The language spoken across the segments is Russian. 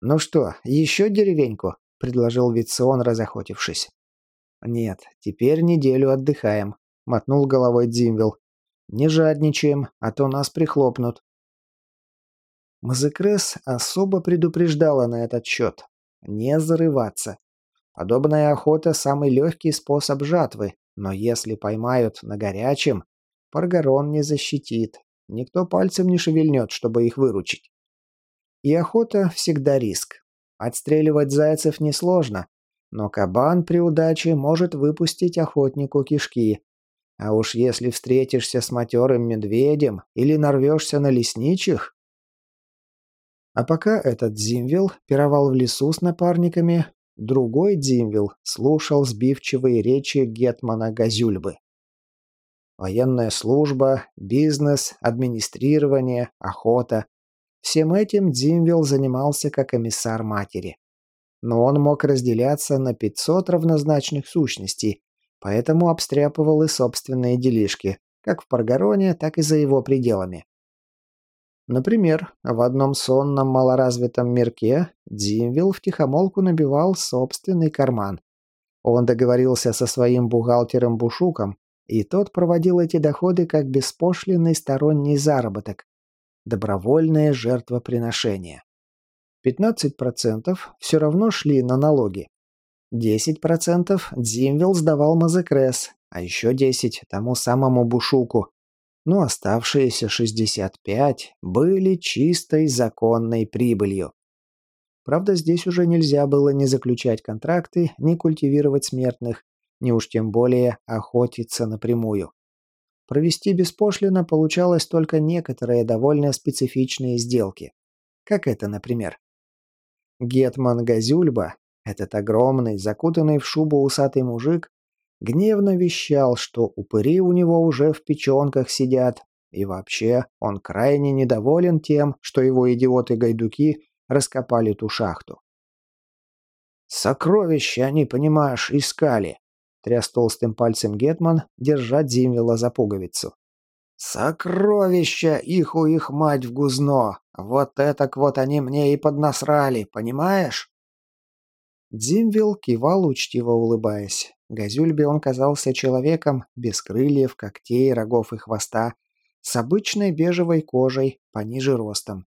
«Ну что, еще деревеньку?» – предложил Вицион, разохотившись. «Нет, теперь неделю отдыхаем», – мотнул головой Дзимвил. «Не жадничаем, а то нас прихлопнут». Мазекрес особо предупреждала на этот счет. Не зарываться. Подобная охота – самый легкий способ жатвы, но если поймают на горячем, Паргарон не защитит. Никто пальцем не шевельнет, чтобы их выручить. И охота всегда риск. Отстреливать зайцев несложно, но кабан при удаче может выпустить охотнику кишки. А уж если встретишься с матерым медведем или нарвешься на лесничих... А пока этот Зимвил пировал в лесу с напарниками, другой Дзимвил слушал сбивчивые речи Гетмана Газюльбы. Военная служба, бизнес, администрирование, охота. Всем этим Дзимвил занимался как комиссар матери. Но он мог разделяться на 500 равнозначных сущностей, поэтому обстряпывал и собственные делишки, как в Паргароне, так и за его пределами. Например, в одном сонном малоразвитом мирке Дзимвил втихомолку набивал собственный карман. Он договорился со своим бухгалтером Бушуком, и тот проводил эти доходы как беспошлинный сторонний заработок. Добровольное жертвоприношение. 15% все равно шли на налоги. 10% Дзимвил сдавал Мазекрес, а еще 10% тому самому Бушуку, но оставшиеся 65 были чистой законной прибылью. Правда, здесь уже нельзя было ни заключать контракты, ни культивировать смертных, ни уж тем более охотиться напрямую. Провести беспошлино получалось только некоторые довольно специфичные сделки. Как это, например. Гетман Газюльба, этот огромный, закутанный в шубу усатый мужик, Гневно вещал, что упыри у него уже в печенках сидят, и вообще он крайне недоволен тем, что его идиоты-гайдуки раскопали ту шахту. «Сокровища они, понимаешь, искали», — тряс толстым пальцем Гетман, держа Дзимвела за пуговицу. «Сокровища, их у их мать в гузно! Вот это вот они мне и поднасрали, понимаешь?» Дзимвил кивал, учтиво улыбаясь. Газюльбе он казался человеком без крыльев, когтей, рогов и хвоста, с обычной бежевой кожей, пониже ростом.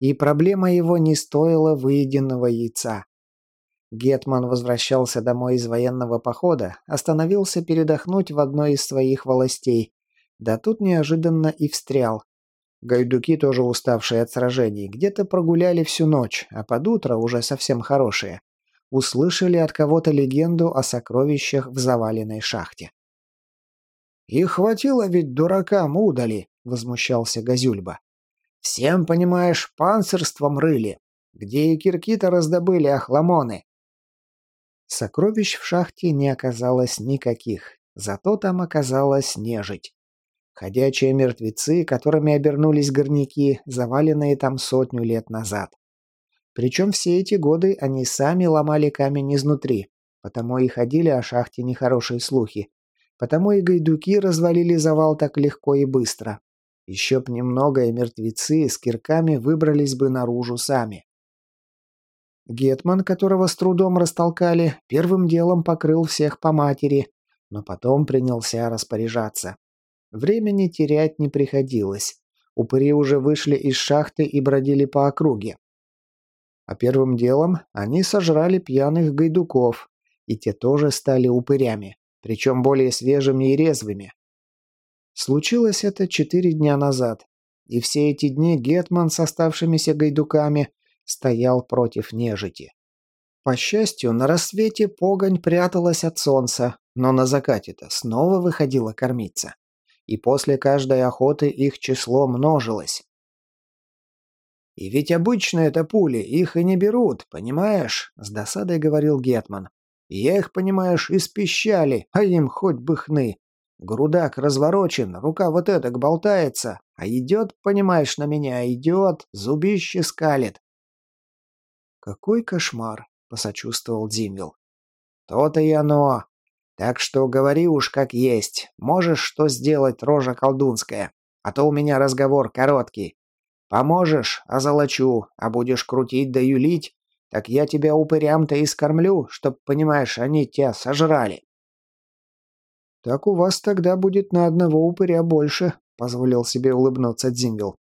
И проблема его не стоила выеденного яйца. Гетман возвращался домой из военного похода, остановился передохнуть в одной из своих властей. Да тут неожиданно и встрял. Гайдуки, тоже уставшие от сражений, где-то прогуляли всю ночь, а под утро уже совсем хорошие услышали от кого-то легенду о сокровищах в заваленной шахте. «И хватило ведь дуракам удали!» — возмущался Газюльба. «Всем, понимаешь, панцирством рыли. Где и кирки-то раздобыли охламоны?» Сокровищ в шахте не оказалось никаких, зато там оказалась нежить. Ходячие мертвецы, которыми обернулись горняки, заваленные там сотню лет назад. Причем все эти годы они сами ломали камень изнутри, потому и ходили о шахте нехорошие слухи. Потому и гайдуки развалили завал так легко и быстро. Еще б немного, и мертвецы с кирками выбрались бы наружу сами. Гетман, которого с трудом растолкали, первым делом покрыл всех по матери, но потом принялся распоряжаться. Времени терять не приходилось. Упыри уже вышли из шахты и бродили по округе. А первым делом они сожрали пьяных гайдуков, и те тоже стали упырями, причем более свежими и резвыми. Случилось это четыре дня назад, и все эти дни Гетман с оставшимися гайдуками стоял против нежити. По счастью, на рассвете погонь пряталась от солнца, но на закате-то снова выходила кормиться. И после каждой охоты их число множилось. «И ведь обычно это пули, их и не берут, понимаешь?» — с досадой говорил Гетман. «Я их, понимаешь, испещали, а им хоть бы хны. Грудак разворочен, рука вот эта болтается, а идет, понимаешь, на меня, идет, зубище скалит». «Какой кошмар!» — посочувствовал Дзимвил. «То-то и оно. Так что говори уж как есть. Можешь что сделать, рожа колдунская, а то у меня разговор короткий. Поможешь – озолочу, а будешь крутить да юлить, Так я тебя упырям-то и скормлю, чтоб, понимаешь, они тебя сожрали». «Так у вас тогда будет на одного упыря больше», — позволил себе улыбнуться Дзимбил.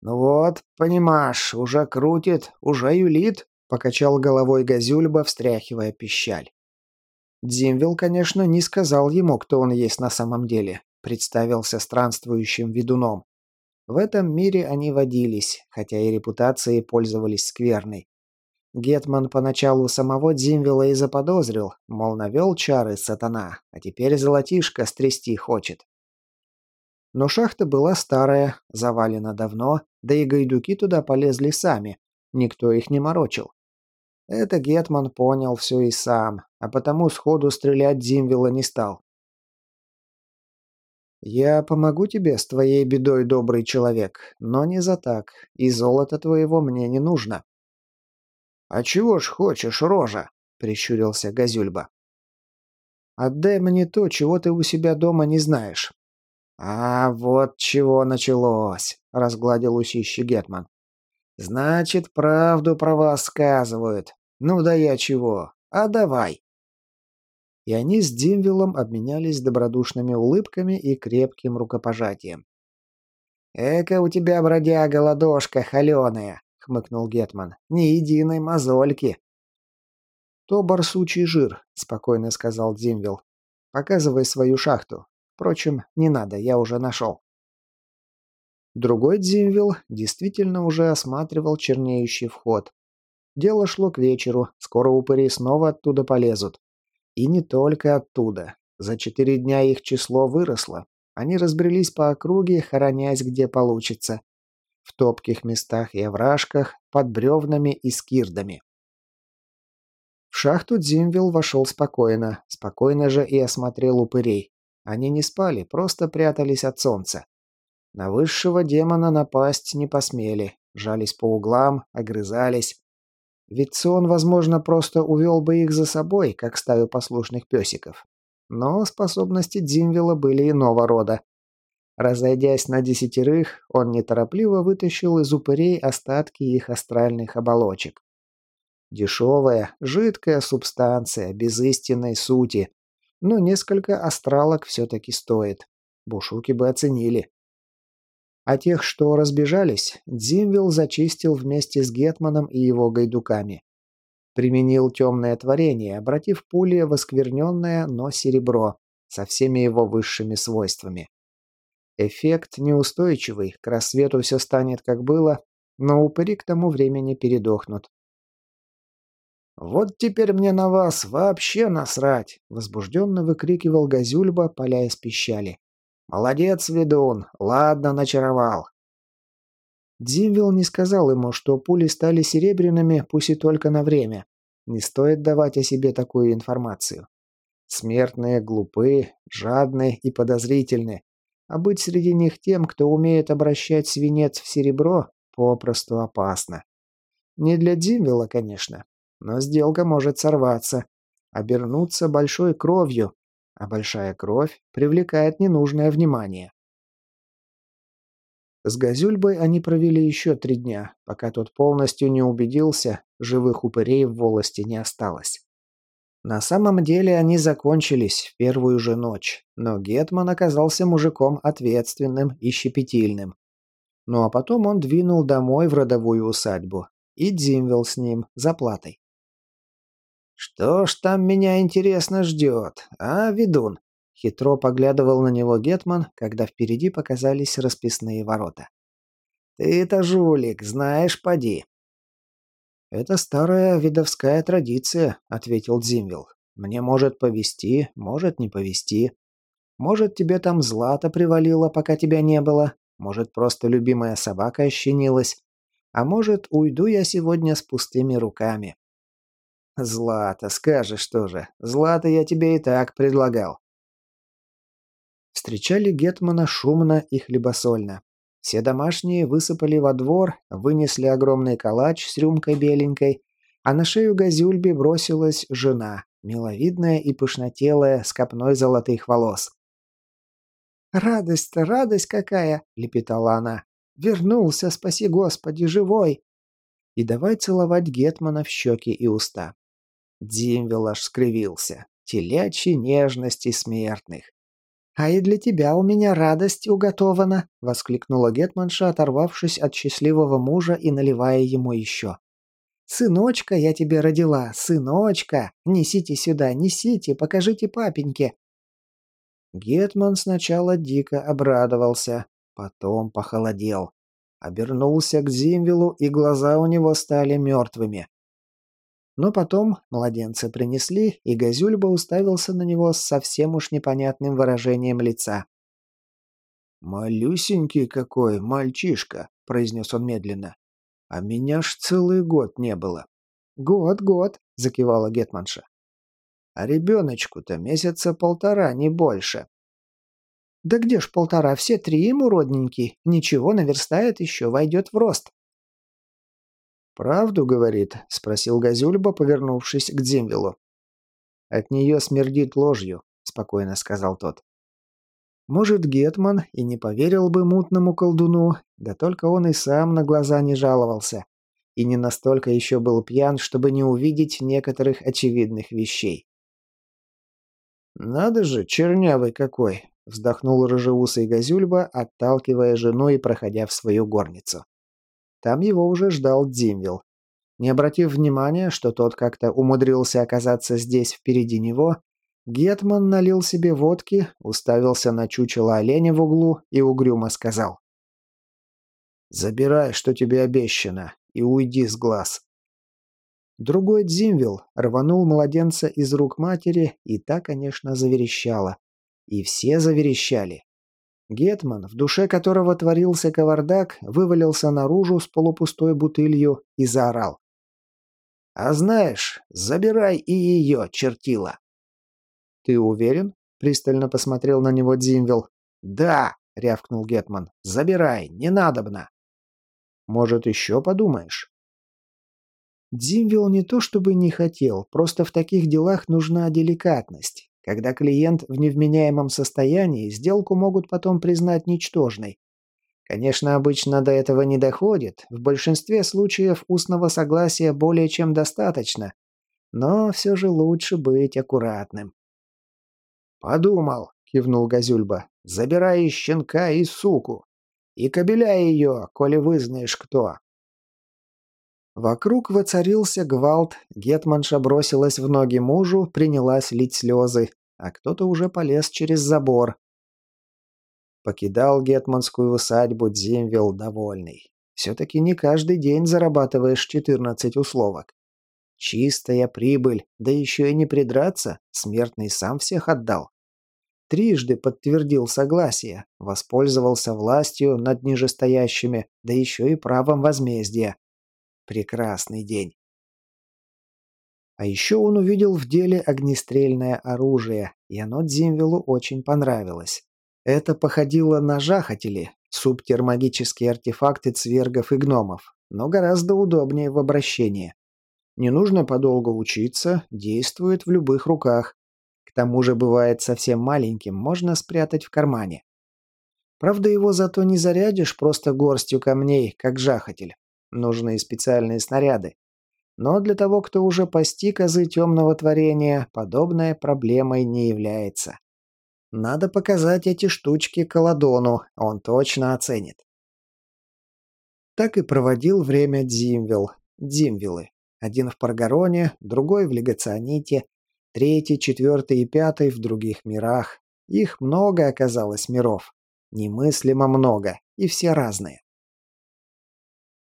«Ну вот, понимаешь, уже крутит, уже юлит», — покачал головой Газюльба, встряхивая пищаль. Дзимвил, конечно, не сказал ему, кто он есть на самом деле, представился странствующим ведуном. В этом мире они водились, хотя и репутацией пользовались скверной. Гетман поначалу самого Дзимвила и заподозрил, мол, навел чары сатана, а теперь золотишко стрясти хочет. Но шахта была старая, завалена давно, да и гайдуки туда полезли сами, никто их не морочил. Это Гетман понял все и сам, а потому сходу стрелять Дзимвила не стал. «Я помогу тебе с твоей бедой, добрый человек, но не за так, и золото твоего мне не нужно», «А чего ж хочешь, рожа?» — прищурился Газюльба. «Отдай мне то, чего ты у себя дома не знаешь». «А вот чего началось», — разгладил усищи Гетман. «Значит, правду про вас сказывают. Ну да я чего. А давай». И они с Димвиллом обменялись добродушными улыбками и крепким рукопожатием. «Эка у тебя, бродяга, ладошка холеная хмыкнул Гетман. «Ни единой мозольки!» «То барсучий жир», — спокойно сказал Дзимвилл. «Показывай свою шахту. Впрочем, не надо, я уже нашел». Другой Дзимвилл действительно уже осматривал чернеющий вход. Дело шло к вечеру, скоро упыри снова оттуда полезут. И не только оттуда. За четыре дня их число выросло. Они разбрелись по округе, хоронясь где получится в топких местах и овражках, под бревнами и скирдами. В шахту Дзимвилл вошел спокойно, спокойно же и осмотрел упырей. Они не спали, просто прятались от солнца. На высшего демона напасть не посмели, жались по углам, огрызались. Ведь сон, возможно, просто увел бы их за собой, как стаю послушных песиков. Но способности Дзимвилла были иного рода. Разойдясь на десятерых, он неторопливо вытащил из упырей остатки их астральных оболочек. Дешевая, жидкая субстанция, без истинной сути. Но несколько астралок все-таки стоит. Бушуки бы оценили. А тех, что разбежались, Дзимвилл зачистил вместе с Гетманом и его гайдуками. Применил темное творение, обратив пули в оскверненное, но серебро, со всеми его высшими свойствами. Эффект неустойчивый, к рассвету все станет как было, но упыри к тому времени передохнут. «Вот теперь мне на вас вообще насрать!» — возбужденно выкрикивал Газюльба, поля из пищали. «Молодец, ведун! Ладно, начаровал!» Дзимвилл не сказал ему, что пули стали серебряными, пусть и только на время. Не стоит давать о себе такую информацию. Смертные глупы, жадны и подозрительны, а быть среди них тем, кто умеет обращать свинец в серебро, попросту опасно. Не для Димвела, конечно, но сделка может сорваться, обернуться большой кровью, а большая кровь привлекает ненужное внимание. С Газюльбой они провели еще три дня, пока тот полностью не убедился, живых упырей в волости не осталось. На самом деле они закончились в первую же ночь, но Гетман оказался мужиком ответственным и щепетильным. Ну а потом он двинул домой в родовую усадьбу, и Дзимвел с ним за платой. «Что ж там меня интересно ждет, а, ведун?» Хитро поглядывал на него Гетман, когда впереди показались расписные ворота. «Ты-то жулик, знаешь, поди. «Это старая видовская традиция», — ответил Дзимвил. «Мне может повести, может не повести. Может, тебе там злато привалило, пока тебя не было. Может, просто любимая собака ощенилась. А может, уйду я сегодня с пустыми руками». «Злато, скажешь тоже. Злато я тебе и так предлагал». Встречали Гетмана шумно и хлебосольно. Все домашние высыпали во двор, вынесли огромный калач с рюмкой беленькой, а на шею Газюльби бросилась жена, миловидная и пышнотелая, с копной золотых волос. «Радость-то, радость какая!» — лепетала она. «Вернулся, спаси Господи, живой!» и давай целовать Гетмана в щеки и уста. Димвел аж скривился. Телячьи нежности смертных. «А и для тебя у меня радость уготована!» — воскликнула Гетманша, оторвавшись от счастливого мужа и наливая ему еще. «Сыночка я тебе родила, сыночка! Несите сюда, несите, покажите папеньке!» Гетман сначала дико обрадовался, потом похолодел. Обернулся к Зимвилу, и глаза у него стали мертвыми. Но потом младенца принесли, и Газюльба уставился на него с совсем уж непонятным выражением лица. «Малюсенький какой мальчишка», — произнес он медленно. «А меня ж целый год не было». «Год, год», — закивала Гетманша. «А ребеночку-то месяца полтора, не больше». «Да где ж полтора, все три ему родненький. Ничего, наверстает еще, войдет в рост». «Правду, — говорит?» — спросил Газюльба, повернувшись к Дзимвилу. «От нее смердит ложью», — спокойно сказал тот. Может, Гетман и не поверил бы мутному колдуну, да только он и сам на глаза не жаловался. И не настолько еще был пьян, чтобы не увидеть некоторых очевидных вещей. «Надо же, чернявый какой!» — вздохнул рыжеусый Газюльба, отталкивая жену и проходя в свою горницу. Там его уже ждал Дзимвил. Не обратив внимания, что тот как-то умудрился оказаться здесь впереди него, Гетман налил себе водки, уставился на чучело оленя в углу и угрюмо сказал. «Забирай, что тебе обещано, и уйди с глаз». Другой Дзимвил рванул младенца из рук матери, и та, конечно, заверещала. И все заверещали. Гетман, в душе которого творился кавардак, вывалился наружу с полупустой бутылью и заорал. «А знаешь, забирай и ее, чертила!» «Ты уверен?» — пристально посмотрел на него Дзимвил. «Да!» — рявкнул Гетман. «Забирай, не надобно!» «Может, еще подумаешь?» Дзимвил не то чтобы не хотел, просто в таких делах нужна деликатность. Когда клиент в невменяемом состоянии, сделку могут потом признать ничтожной. Конечно, обычно до этого не доходит, в большинстве случаев устного согласия более чем достаточно, но все же лучше быть аккуратным. «Подумал», — кивнул Газюльба, — «забирай и щенка, и суку. И кобеляй ее, коли вызнаешь кто». Вокруг воцарился гвалт, Гетманша бросилась в ноги мужу, принялась лить слезы, а кто-то уже полез через забор. Покидал гетманскую усадьбу Дзимвил довольный. Все-таки не каждый день зарабатываешь 14 условок. Чистая прибыль, да еще и не придраться, смертный сам всех отдал. Трижды подтвердил согласие, воспользовался властью над нижестоящими, да еще и правом возмездия. Прекрасный день. А еще он увидел в деле огнестрельное оружие, и оно Дзимвилу очень понравилось. Это походило на жахатели, субтермагические артефакты цвергов и гномов, но гораздо удобнее в обращении. Не нужно подолгу учиться, действует в любых руках. К тому же бывает совсем маленьким, можно спрятать в кармане. Правда, его зато не зарядишь просто горстью камней, как жахатель. Нужны специальные снаряды. Но для того, кто уже постиг азы темного творения, подобная проблемой не является. Надо показать эти штучки Каладону, он точно оценит. Так и проводил время Дзимвилл, Дзимвиллы. Один в Паргароне, другой в Легационите, третий, четвертый и пятый в других мирах. Их много оказалось миров. Немыслимо много, и все разные.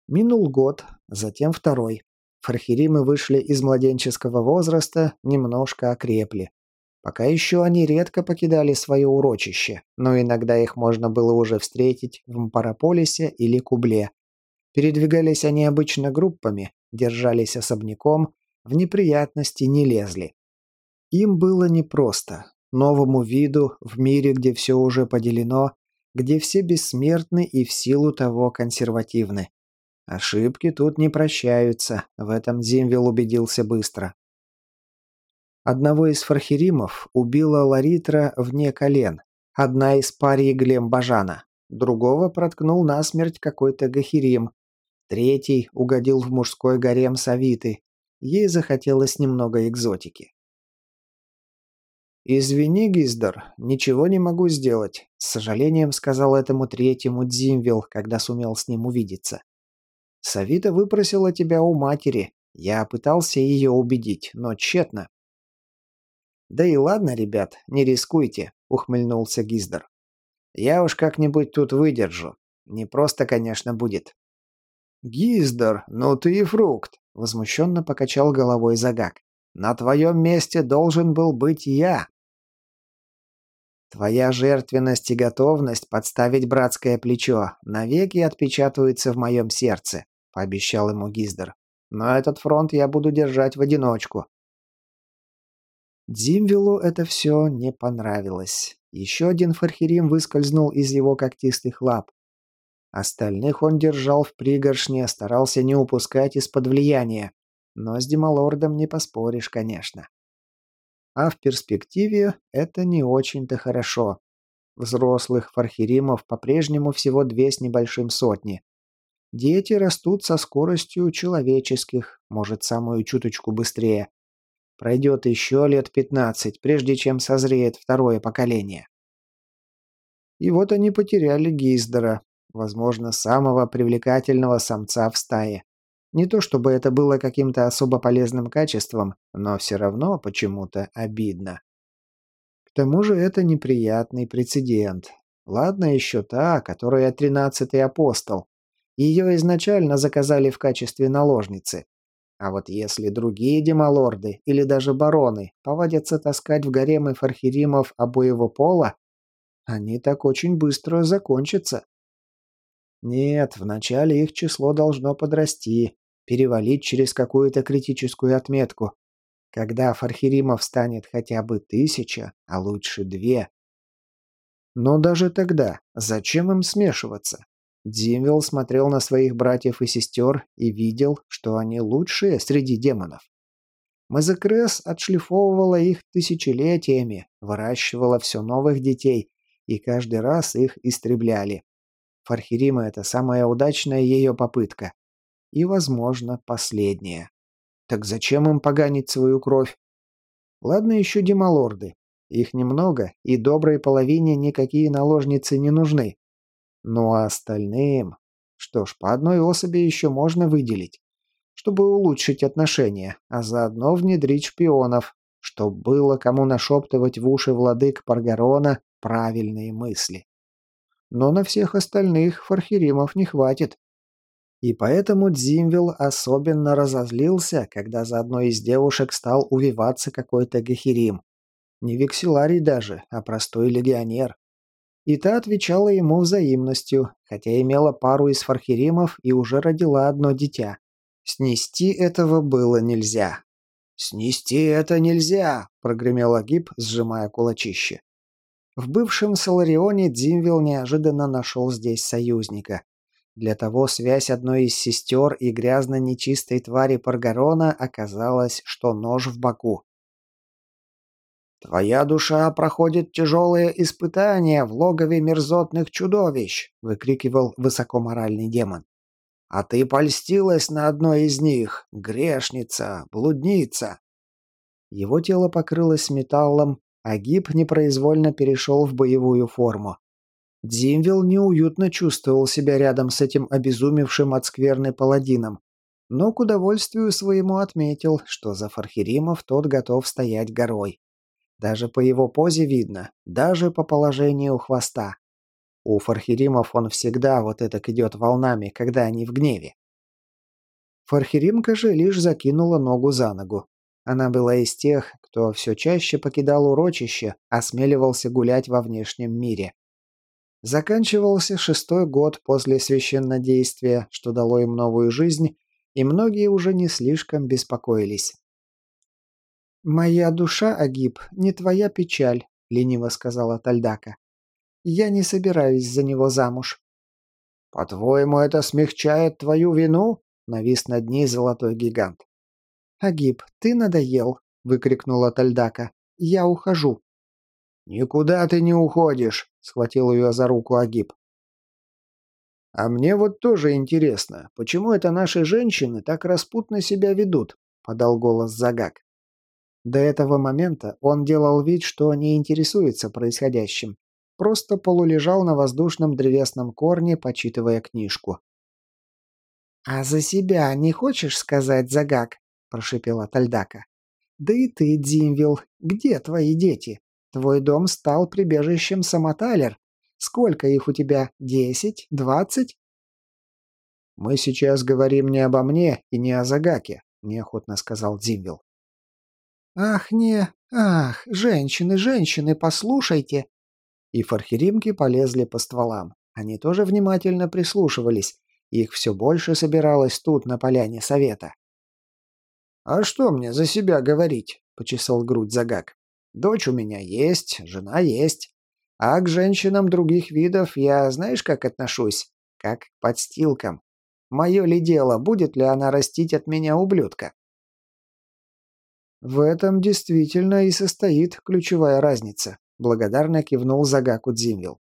Минул год, затем второй. Фархиримы вышли из младенческого возраста, немножко окрепли. Пока еще они редко покидали свое урочище, но иногда их можно было уже встретить в Мпараполисе или Кубле. Передвигались они обычно группами, держались особняком, в неприятности не лезли. Им было непросто. Новому виду, в мире, где все уже поделено, где все бессмертны и в силу того консервативны. Ошибки тут не прощаются, в этом Зимвил убедился быстро. Одного из фархеримов убила Ларитра вне колен, одна из парий Глем Бажана, другого проткнул насмерть какой-то Гахирим. Третий угодил в мужской гарем Савиты. Ей захотелось немного экзотики. «Извини, Гиздар, ничего не могу сделать», — с сожалением сказал этому третьему Дзимвил, когда сумел с ним увидеться. «Савита выпросила тебя у матери. Я пытался ее убедить, но тщетно». «Да и ладно, ребят, не рискуйте», — ухмыльнулся Гиздар. «Я уж как-нибудь тут выдержу. Не просто, конечно, будет». «Гиздар, ну ты и фрукт», — возмущенно покачал головой Загак. «На твоем месте должен был быть я». Твоя жертвенность и готовность подставить братское плечо навеки отпечатываются в моем сердце, пообещал ему Гиздер. Но этот фронт я буду держать в одиночку. Дзимвилу это все не понравилось. Еще один фархерим выскользнул из его когтистых лап. Остальных он держал в пригоршне, старался не упускать из-под влияния. Но с Демалордом не поспоришь, конечно. А в перспективе это не очень-то хорошо. Взрослых фархиримов по-прежнему всего две с небольшим сотни. Дети растут со скоростью человеческих, может, самую чуточку быстрее. Пройдет еще лет 15, прежде чем созреет второе поколение. И вот они потеряли Гиздера, возможно, самого привлекательного самца в стае. Не то чтобы это было каким-то особо полезным качеством, но все равно почему-то обидно. К тому же это неприятный прецедент. Ладно еще та, которая тринадцатый апостол. Ее изначально заказали в качестве наложницы. А вот если другие демалорды или даже бароны повадятся таскать в гаремы фархиримов обоего пола, они так очень быстро закончатся. Нет, вначале их число должно подрасти, перевалить через какую-то критическую отметку. Когда фархиримов станет хотя бы тысяча, а лучше две. Но даже тогда, зачем им смешиваться? Димвилл смотрел на своих братьев и сестер и видел, что они лучшие среди демонов. Мазекрес отшлифовывала их тысячелетиями, выращивала все новых детей, и каждый раз их истребляли. Фархирима – это самая удачная ее попытка. И, возможно, последняя. Так зачем им поганить свою кровь? Ладно еще демалорды. Их немного, и доброй половине никакие наложницы не нужны. Ну а остальным... Что ж, по одной особи еще можно выделить, чтобы улучшить отношения, а заодно внедрить шпионов, чтобы было кому нашептывать в уши владык Паргарона правильные мысли но на всех остальных фархиримов не хватит. И поэтому Дзимвил особенно разозлился, когда за одной из девушек стал увиваться какой-то гахирим. Не векселарий даже, а простой легионер. И та отвечала ему взаимностью, хотя имела пару из фархиримов и уже родила одно дитя. Снести этого было нельзя. «Снести это нельзя!» – прогремел Агиб, сжимая кулачище. В бывшем Соларионе Дзимвилл неожиданно нашел здесь союзника. Для того связь одной из сестер и грязно-нечистой твари Паргарона оказалась, что нож в боку. «Твоя душа проходит тяжелые испытания в логове мерзотных чудовищ!» — выкрикивал высокоморальный демон. «А ты польстилась на одной из них, грешница, блудница!» Его тело покрылось металлом, Агиб непроизвольно перешел в боевую форму. Дзимвил неуютно чувствовал себя рядом с этим обезумевшим от скверны паладином, но к удовольствию своему отметил, что за Фархиримов тот готов стоять горой. Даже по его позе видно, даже по положению хвоста. У Фархиримов он всегда вот этак идет волнами, когда они в гневе. Фархиримка же лишь закинула ногу за ногу. Она была из тех, кто все чаще покидал урочище, осмеливался гулять во внешнем мире. Заканчивался шестой год после священнодействия, что дало им новую жизнь, и многие уже не слишком беспокоились. «Моя душа, Агиб, не твоя печаль», — лениво сказала Тальдака. «Я не собираюсь за него замуж». «По-твоему, это смягчает твою вину?» — навис над ней золотой гигант. «Агиб, ты надоел!» — выкрикнула Тальдака. «Я ухожу!» «Никуда ты не уходишь!» — схватил ее за руку Агиб. «А мне вот тоже интересно, почему это наши женщины так распутно себя ведут?» – подал голос Загак. До этого момента он делал вид, что не интересуется происходящим. Просто полулежал на воздушном древесном корне, почитывая книжку. «А за себя не хочешь сказать, Загак?» – прошипела Тальдака. «Да и ты, Димвил, где твои дети? Твой дом стал прибежищем самоталер. Сколько их у тебя? Десять? Двадцать?» «Мы сейчас говорим не обо мне и не о Загаке», – неохотно сказал Димвил. «Ах, не... Ах, женщины, женщины, послушайте!» И фархеримки полезли по стволам. Они тоже внимательно прислушивались. Их все больше собиралось тут, на поляне совета. «А что мне за себя говорить?» — почесал грудь Загак. «Дочь у меня есть, жена есть. А к женщинам других видов я знаешь, как отношусь? Как к подстилкам. Мое ли дело, будет ли она растить от меня ублюдка?» «В этом действительно и состоит ключевая разница», — благодарно кивнул Загаку Дзимвил.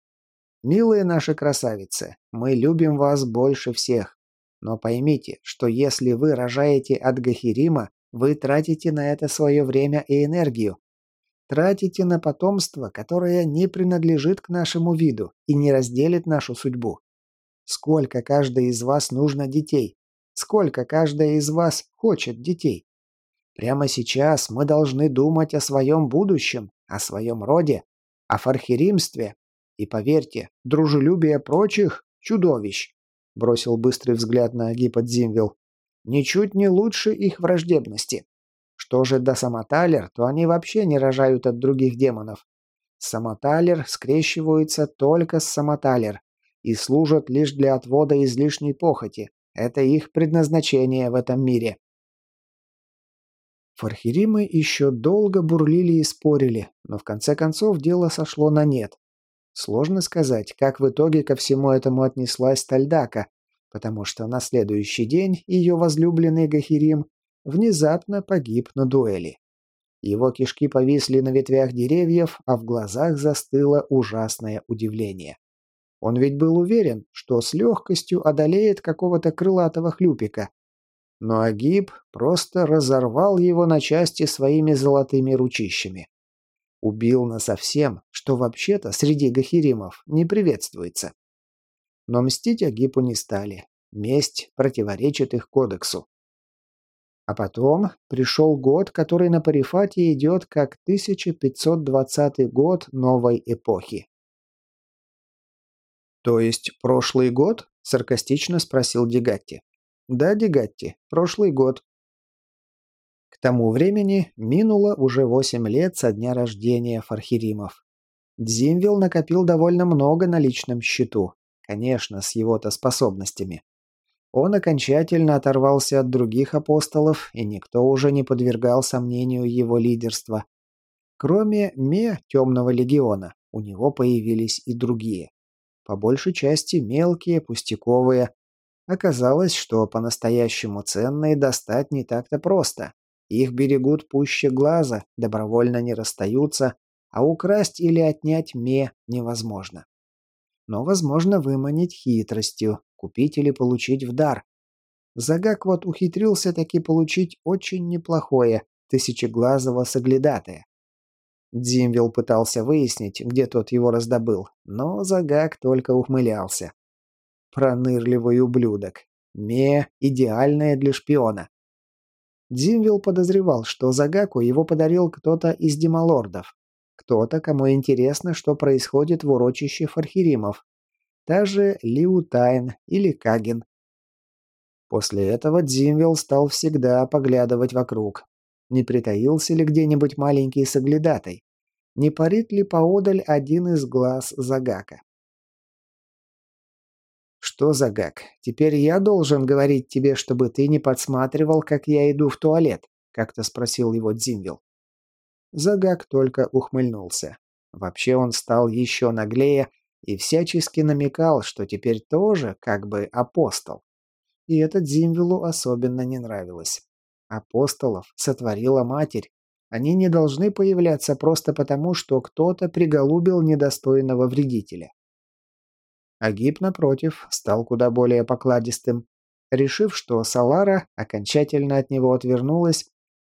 «Милые наши красавицы, мы любим вас больше всех. Но поймите, что если вы рожаете от Гахирима, вы тратите на это свое время и энергию. Тратите на потомство, которое не принадлежит к нашему виду и не разделит нашу судьбу. Сколько каждой из вас нужно детей? Сколько каждая из вас хочет детей? Прямо сейчас мы должны думать о своем будущем, о своем роде, о фархеримстве. И поверьте, дружелюбие прочих – чудовищ. Бросил быстрый взгляд на Агипот. Ничуть не лучше их враждебности. Что же до Самоталер, то они вообще не рожают от других демонов. Самоталер скрещиваются только с Самоталер и служат лишь для отвода излишней похоти. Это их предназначение в этом мире. Фархиримы еще долго бурлили и спорили, но в конце концов дело сошло на нет. Сложно сказать, как в итоге ко всему этому отнеслась Тальдака, потому что на следующий день ее возлюбленный Гахирим внезапно погиб на дуэли. Его кишки повисли на ветвях деревьев, а в глазах застыло ужасное удивление. Он ведь был уверен, что с легкостью одолеет какого-то крылатого хлюпика, но Агиб просто разорвал его на части своими золотыми ручищами. Убил насовсем, что вообще-то среди гахиримов не приветствуется. Но мстить Агипу не стали. Месть противоречит их кодексу. А потом пришел год, который на Парифате идет как 1520 год новой эпохи. «То есть прошлый год?» – саркастично спросил Дегатти. Да, Дегатти, прошлый год. К тому времени минуло уже восемь лет со дня рождения Фархиримов. Дзимвил накопил довольно много на личном счету, конечно, с его-то способностями. Он окончательно оторвался от других апостолов, и никто уже не подвергал сомнению его лидерства. Кроме Ме Темного Легиона, у него появились и другие. По большей части мелкие, пустяковые, Оказалось, что по-настоящему ценные достать не так-то просто. Их берегут пуще глаза, добровольно не расстаются, а украсть или отнять ме невозможно. Но возможно выманить хитростью, купить или получить в дар. Загак вот ухитрился таки получить очень неплохое тысячеглазого соглядатая. Дзимвил пытался выяснить, где тот его раздобыл, но Загак только ухмылялся. Пронырливый ублюдок. Ме – идеальная для шпиона. Дзимвилл подозревал, что Загаку его подарил кто-то из демалордов. Кто-то, кому интересно, что происходит в урочище Фархиримов. Та же Лиу Тайн или Кагин. После этого Дзимвилл стал всегда поглядывать вокруг. Не притаился ли где-нибудь маленький соглядатай? Не парит ли поодаль один из глаз Загака? «Что за гак? Теперь я должен говорить тебе, чтобы ты не подсматривал, как я иду в туалет?» — как-то спросил его Дзимвил. Загак только ухмыльнулся. Вообще он стал еще наглее и всячески намекал, что теперь тоже как бы апостол. И это Дзимвилу особенно не нравилось. Апостолов сотворила матерь. Они не должны появляться просто потому, что кто-то приголубил недостойного вредителя. Агип, напротив, стал куда более покладистым. Решив, что Салара окончательно от него отвернулась,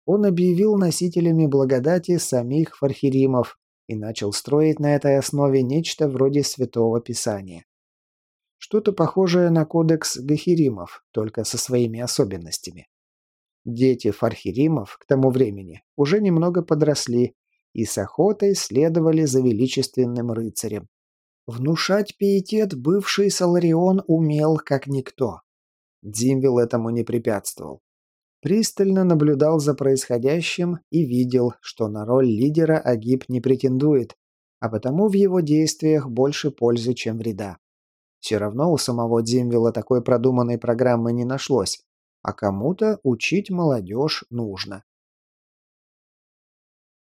он объявил носителями благодати самих фархиримов и начал строить на этой основе нечто вроде святого писания. Что-то похожее на кодекс Гахиримов, только со своими особенностями. Дети фархиримов к тому времени уже немного подросли и с охотой следовали за величественным рыцарем. Внушать пиетет бывший Саларион умел как никто. Дзимвил этому не препятствовал. Пристально наблюдал за происходящим и видел, что на роль лидера Агиб не претендует, а потому в его действиях больше пользы, чем вреда. Все равно у самого Дзимвила такой продуманной программы не нашлось, а кому-то учить молодежь нужно.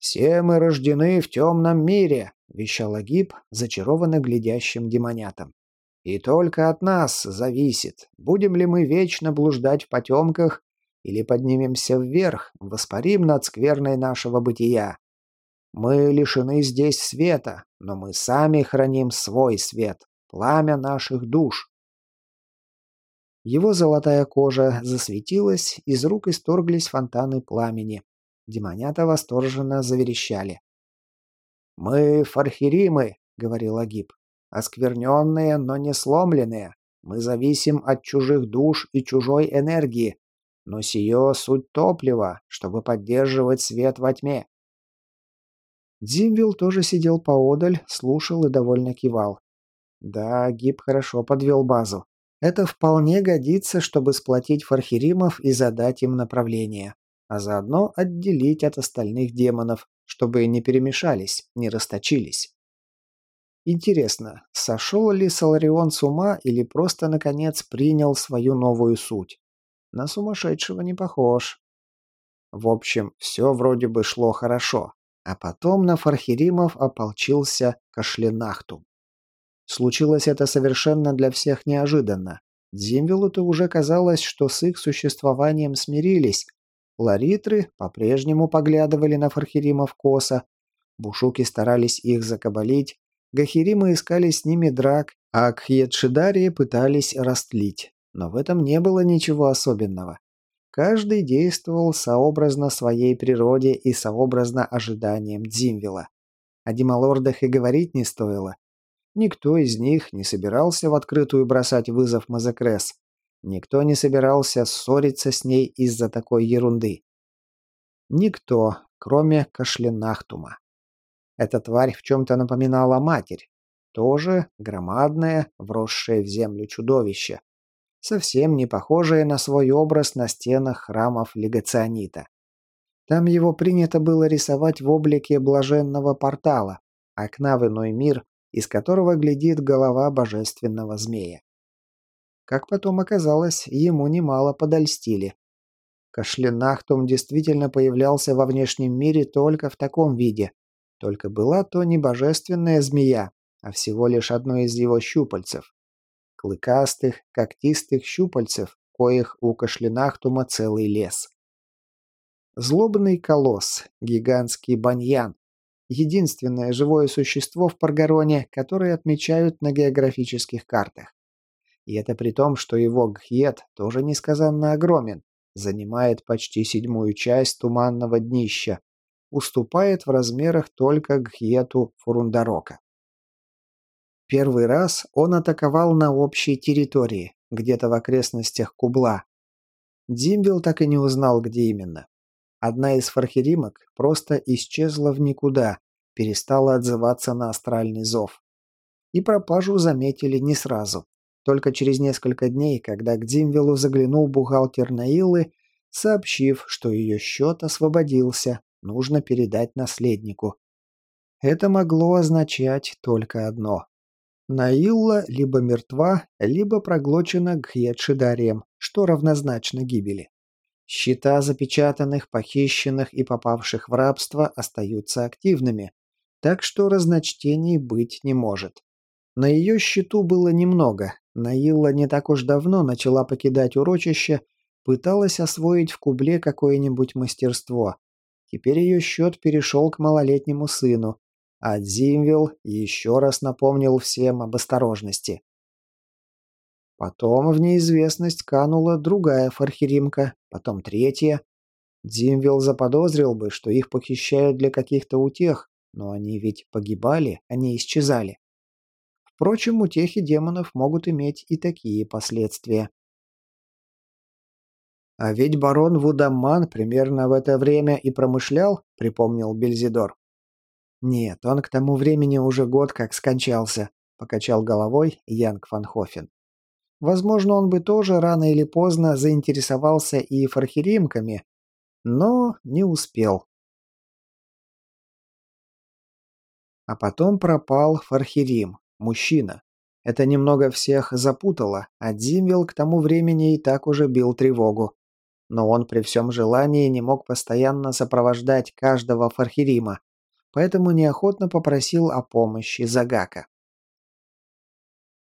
«Все мы рождены в темном мире», — вещал Агиб, зачарованно глядящим демонятом. «И только от нас зависит, будем ли мы вечно блуждать в потемках или поднимемся вверх, воспарим над скверной нашего бытия. Мы лишены здесь света, но мы сами храним свой свет, пламя наших душ. Его золотая кожа засветилась, из рук исторглись фонтаны пламени. Демонята восторженно заверещали. «Мы фархиримы», — говорил Агиб, — «оскверненные, но не сломленные. Мы зависим от чужих душ и чужой энергии, но сие суть топлива, чтобы поддерживать свет во тьме. Дзимвил тоже сидел поодаль, слушал и довольно кивал. Да, Гиб хорошо подвел базу. Это вполне годится, чтобы сплотить фархиримов и задать им направление, а заодно отделить от остальных демонов, чтобы не перемешались, не расточились. Интересно, сошел ли Саларион с ума или просто, наконец, принял свою новую суть? На сумасшедшего не похож. В общем, все вроде бы шло хорошо. А потом на Фархиримов ополчился Кашленахтум. Случилось это совершенно для всех неожиданно. Дзимвелу-то уже казалось, что с их существованием смирились. Ларитры по-прежнему поглядывали на Фархиримов косо, бушуки старались их закабалить, Гахиримы искали с ними драк, а Кхьедшидарии пытались растлить. Но в этом не было ничего особенного. Каждый действовал сообразно своей природе и сообразно ожиданиям Дзимвила. О демалордах и говорить не стоило. Никто из них не собирался в открытую бросать вызов Мазекрес. Никто не собирался ссориться с ней из-за такой ерунды. Никто, кроме Кашленахтума. Эта тварь в чем-то напоминала матерь. Тоже громадное, вросшее в землю чудовище совсем не похожее на свой образ на стенах храмов Легационита. Там его принято было рисовать в облике блаженного портала, окна в иной мир, из которого глядит голова божественного змея. Как потом оказалось, ему немало подольстили. Кашленахтум действительно появлялся во внешнем мире только в таком виде. Только была то не божественная змея, а всего лишь одно из его щупальцев клыкастых, когтистых щупальцев, коих у кашлянахтума целый лес. Злобный колосс, гигантский баньян, единственное живое существо в Паргароне, которое отмечают на географических картах. И это при том, что его гхьет тоже несказанно огромен, занимает почти седьмую часть туманного днища, уступает в размерах только гхьету Фурундарока. Первый раз он атаковал на общей территории, где-то в окрестностях Кубла. Димбел так и не узнал, где именно. Одна из фархеримок просто исчезла в никуда, перестала отзываться на астральный зов. И пропажу заметили не сразу. Только через несколько дней, когда к Димвелу заглянул бухгалтер Наилы, сообщив, что ее счет освободился, нужно передать наследнику. Это могло означать только одно. Наилла либо мертва, либо проглочена Гхьедшидарием, что равнозначно гибели. Счета запечатанных, похищенных и попавших в рабство остаются активными, так что разночтений быть не может. На ее счету было немного. Наилла не так уж давно начала покидать урочище, пыталась освоить в кубле какое-нибудь мастерство. Теперь ее счет перешел к малолетнему сыну, а Дзимвилл еще раз напомнил всем об осторожности. Потом в неизвестность канула другая фархеримка, потом третья. Димвилл заподозрил бы, что их похищают для каких-то утех, но они ведь погибали, они исчезали. Впрочем, утехи демонов могут иметь и такие последствия. «А ведь барон Вудамман примерно в это время и промышлял», — припомнил Бельзидор. «Нет, он к тому времени уже год как скончался», — покачал головой Янг Фанхофен. «Возможно, он бы тоже рано или поздно заинтересовался и фархеримками, но не успел». А потом пропал Фархерим, мужчина. Это немного всех запутало, а Дзимвилл к тому времени и так уже бил тревогу. Но он при всем желании не мог постоянно сопровождать каждого Фархерима, поэтому неохотно попросил о помощи Загака.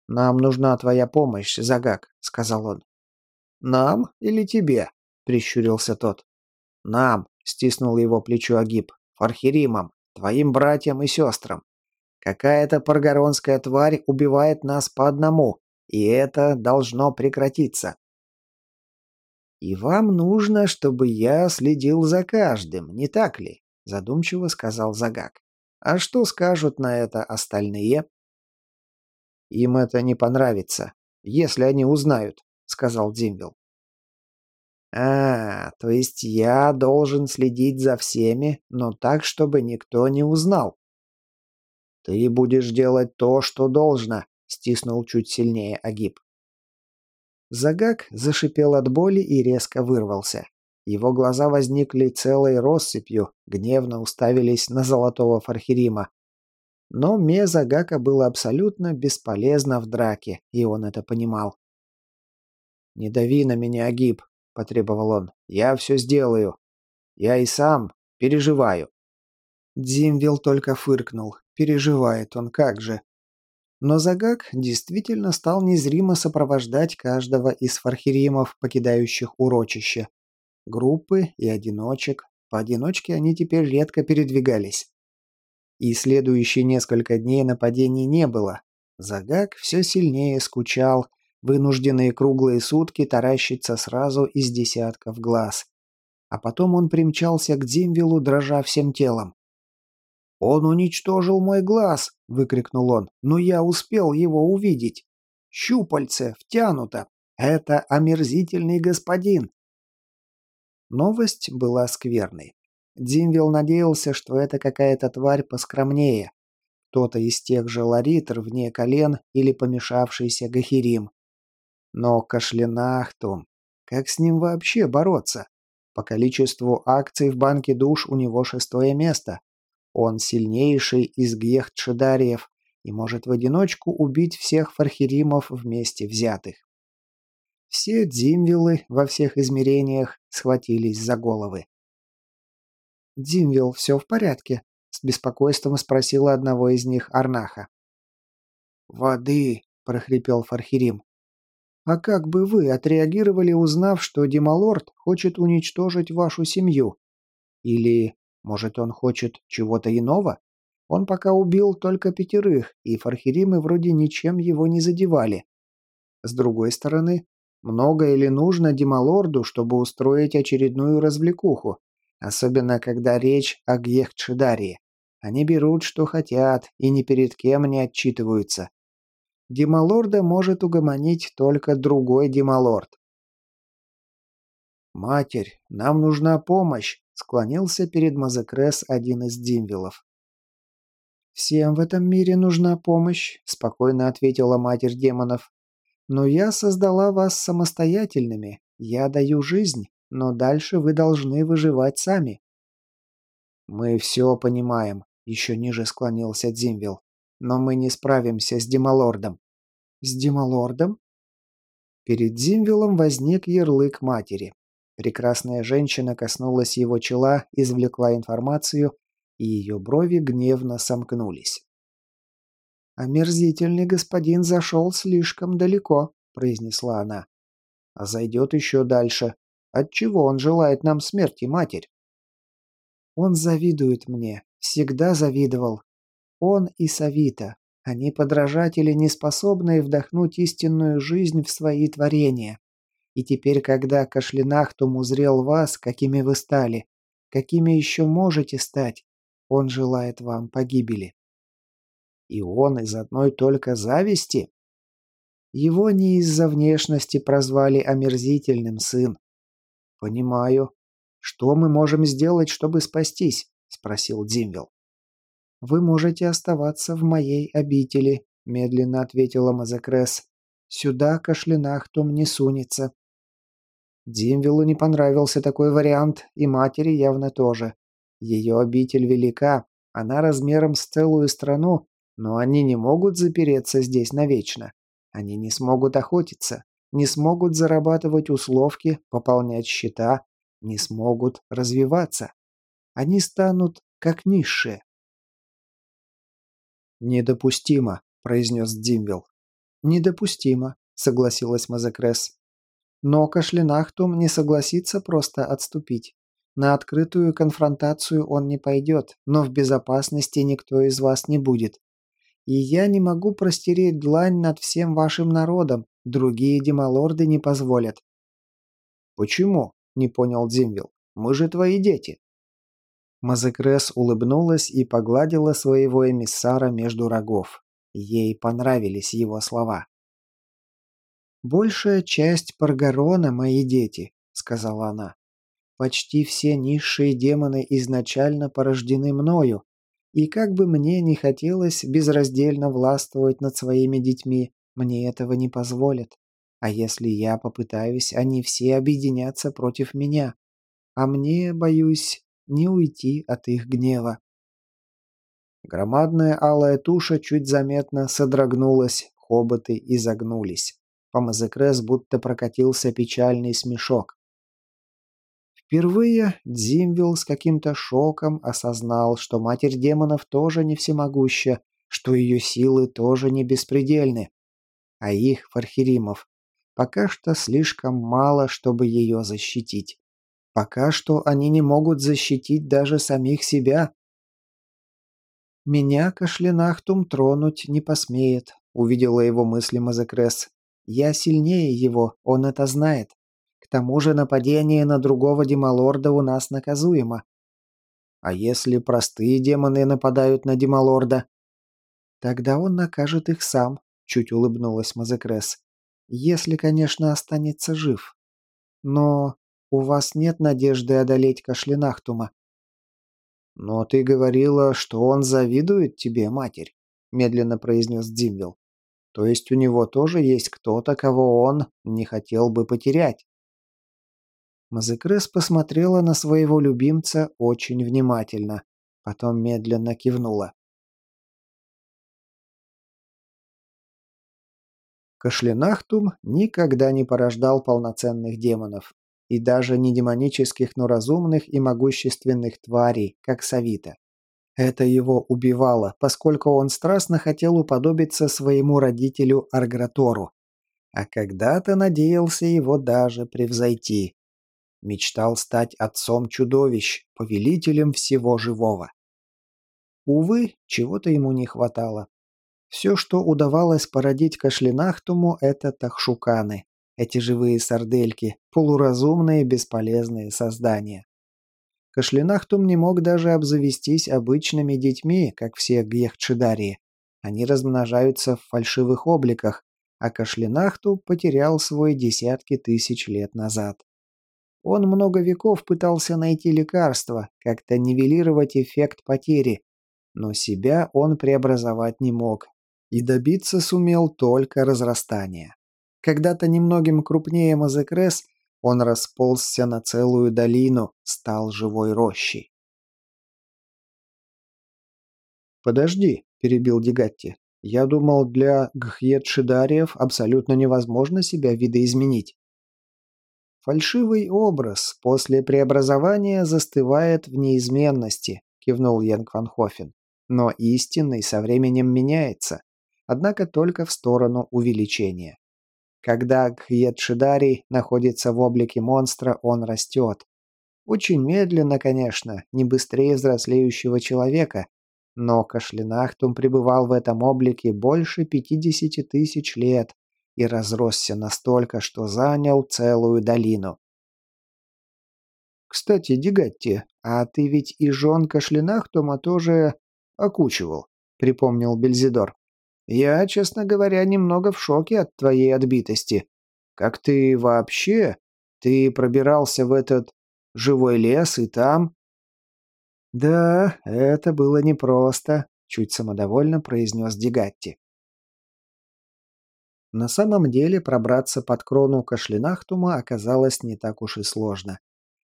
«Нам нужна твоя помощь, Загак», — сказал он. «Нам или тебе?» — прищурился тот. «Нам», — стиснул его плечо Агиб, — «фархеримам, твоим братьям и сестрам. Какая-то паргоронская тварь убивает нас по одному, и это должно прекратиться». «И вам нужно, чтобы я следил за каждым, не так ли?» задумчиво сказал Загак. А что скажут на это остальные? Им это не понравится, если они узнают, сказал Димвил. А, то есть я должен следить за всеми, но так, чтобы никто не узнал. Ты будешь делать то, что должно, стиснул чуть сильнее Агиб. Загак зашипел от боли и резко вырвался. Его глаза возникли целой россыпью, гневно уставились на золотого Фархирима. Но Меза Гака было абсолютно бесполезно в драке, и он это понимал. «Не дави на меня, Агиб», — потребовал он. «Я все сделаю. Я и сам переживаю». Дзимвил только фыркнул. Переживает он как же. Но Загак действительно стал незримо сопровождать каждого из фархиримов, покидающих урочище. Группы и одиночек. Поодиночке они теперь редко передвигались. И следующие несколько дней нападений не было. Загак все сильнее скучал, вынужденные круглые сутки таращиться сразу из десятков глаз. А потом он примчался к Дзимвилу, дрожа всем телом. «Он уничтожил мой глаз!» — выкрикнул он. «Но я успел его увидеть! Щупальце втянуто! Это омерзительный господин! Новость была скверной. Димвилл надеялся, что это какая-то тварь поскромнее. Кто-то из тех же ларитр вне колен или помешавшийся гахирим. Но Кашлянахтум... Как с ним вообще бороться? По количеству акций в банке душ у него шестое место. Он сильнейший из гехтшидариев и может в одиночку убить всех фархиримов вместе взятых. Все Димвиллы во всех измерениях схватились за головы. «Димвилл, все в порядке?» — с беспокойством спросила одного из них Арнаха. «Воды!» — прохрипел Фархирим. «А как бы вы отреагировали, узнав, что Дималорд хочет уничтожить вашу семью? Или, может, он хочет чего-то иного? Он пока убил только пятерых, и Фархиримы вроде ничем его не задевали. С другой стороны, много или нужно Дималорду, чтобы устроить очередную развлекуху, особенно когда речь о Гехчидарии. Они берут, что хотят, и ни перед кем не отчитываются. Дималорда может угомонить только другой Дималорд. «Матерь, нам нужна помощь», — склонился перед Мазекрес один из Димвилов. «Всем в этом мире нужна помощь», — спокойно ответила Матерь Демонов. Но я создала вас самостоятельными. Я даю жизнь, но дальше вы должны выживать сами». «Мы все понимаем», — еще ниже склонился Дзимвилл. «Но мы не справимся с Демалордом». «С Демалордом?» Перед Дзимвиллом возник ярлык матери. Прекрасная женщина коснулась его чела, извлекла информацию, и ее брови гневно сомкнулись. «Омерзительный господин зашел слишком далеко», — произнесла она. «А зайдет еще дальше. Отчего он желает нам смерти, матерь?» «Он завидует мне. Всегда завидовал. Он и Савита. Они подражатели, не способные вдохнуть истинную жизнь в свои творения. И теперь, когда Кашлинахтум узрел вас, какими вы стали, какими еще можете стать, он желает вам погибели. И он из одной только зависти? Его не из-за внешности прозвали омерзительным сын. Понимаю. Что мы можем сделать, чтобы спастись? Спросил Димвел. Вы можете оставаться в моей обители, медленно ответила Мазакрес. Сюда Кашлинахтум не сунется. Димвелу не понравился такой вариант, и матери явно тоже. Ее обитель велика, она размером с целую страну, но они не могут запереться здесь навечно. Они не смогут охотиться, не смогут зарабатывать условки, пополнять счета, не смогут развиваться. Они станут как низшие. «Недопустимо», — произнес Димвилл. «Недопустимо», — согласилась Мазакрес. «Но Кашлинахтум не согласится просто отступить. На открытую конфронтацию он не пойдет, но в безопасности никто из вас не будет. И я не могу простереть длань над всем вашим народом, другие демалорды не позволят». «Почему?» – не понял Дзимвилл. «Мы же твои дети». Мазекрес улыбнулась и погладила своего эмиссара между рогов. Ей понравились его слова. «Большая часть Паргарона, мои дети», — сказала она. Почти все низшие демоны изначально порождены мною, и как бы мне ни хотелось безраздельно властвовать над своими детьми, мне этого не позволят. А если я попытаюсь, они все объединятся против меня. А мне, боюсь, не уйти от их гнева. Громадная алая туша чуть заметно содрогнулась, хоботы изогнулись. По Мазекрес будто прокатился печальный смешок. Впервые Дзимвилл с каким-то шоком осознал, что Матерь Демонов тоже не всемогуща, что ее силы тоже не беспредельны. А их, Фархиримов, пока что слишком мало, чтобы ее защитить. Пока что они не могут защитить даже самих себя. «Меня Кашлинахтум тронуть не посмеет», — увидела его мысли Мазекрес. «Я сильнее его, он это знает. К тому же нападение на другого демалорда у нас наказуемо. А если простые демоны нападают на демалорда? Тогда он накажет их сам, чуть улыбнулась Мазекрес. Если, конечно, останется жив. Но у вас нет надежды одолеть Кашлинахтума. «Но ты говорила, что он завидует тебе, матерь», — медленно произнес Димвилл. «То есть у него тоже есть кто-то, кого он не хотел бы потерять?» Мазекрес посмотрела на своего любимца очень внимательно, потом медленно кивнула. Кашлинахтум никогда не порождал полноценных демонов, и даже не демонических, но разумных и могущественных тварей, как Савита. Это его убивало, поскольку он страстно хотел уподобиться своему родителю Аргратору, а когда-то надеялся его даже превзойти. Мечтал стать отцом чудовищ, повелителем всего живого. Увы, чего-то ему не хватало. Все, что удавалось породить Кашлинахтуму, это тахшуканы. Эти живые сардельки, полуразумные бесполезные создания. Кашлинахтум не мог даже обзавестись обычными детьми, как все гьехчидарии. Они размножаются в фальшивых обликах, а Кашлинахту потерял свой десятки тысяч лет назад. Он много веков пытался найти лекарство, как-то нивелировать эффект потери, но себя он преобразовать не мог и добиться сумел только разрастания. Когда-то немногим крупнее Мазекрес, он расползся на целую долину, стал живой рощей. «Подожди», — перебил Дегатти. «Я думал, для гхьет-шидариев абсолютно невозможно себя видоизменить». «Фальшивый образ после преобразования застывает в неизменности», – кивнул Янг Ван Хофен. «Но истинный со временем меняется, однако только в сторону увеличения. Когда Гхьет-Шидари находится в облике монстра, он растет. Очень медленно, конечно, не быстрее взрослеющего человека, Но Кашлинахтум пребывал в этом облике больше 50 тысяч лет и разросся настолько, что занял целую долину. «Кстати, Дигатти, а ты ведь и жен Кашлинахтума тоже окучивал», — припомнил Бельзидор. «Я, честно говоря, немного в шоке от твоей отбитости. Как ты вообще? Ты пробирался в этот живой лес и там...» «Да, это было непросто», — чуть самодовольно произнес Дигатти. На самом деле пробраться под крону Кашлинахтума оказалось не так уж и сложно.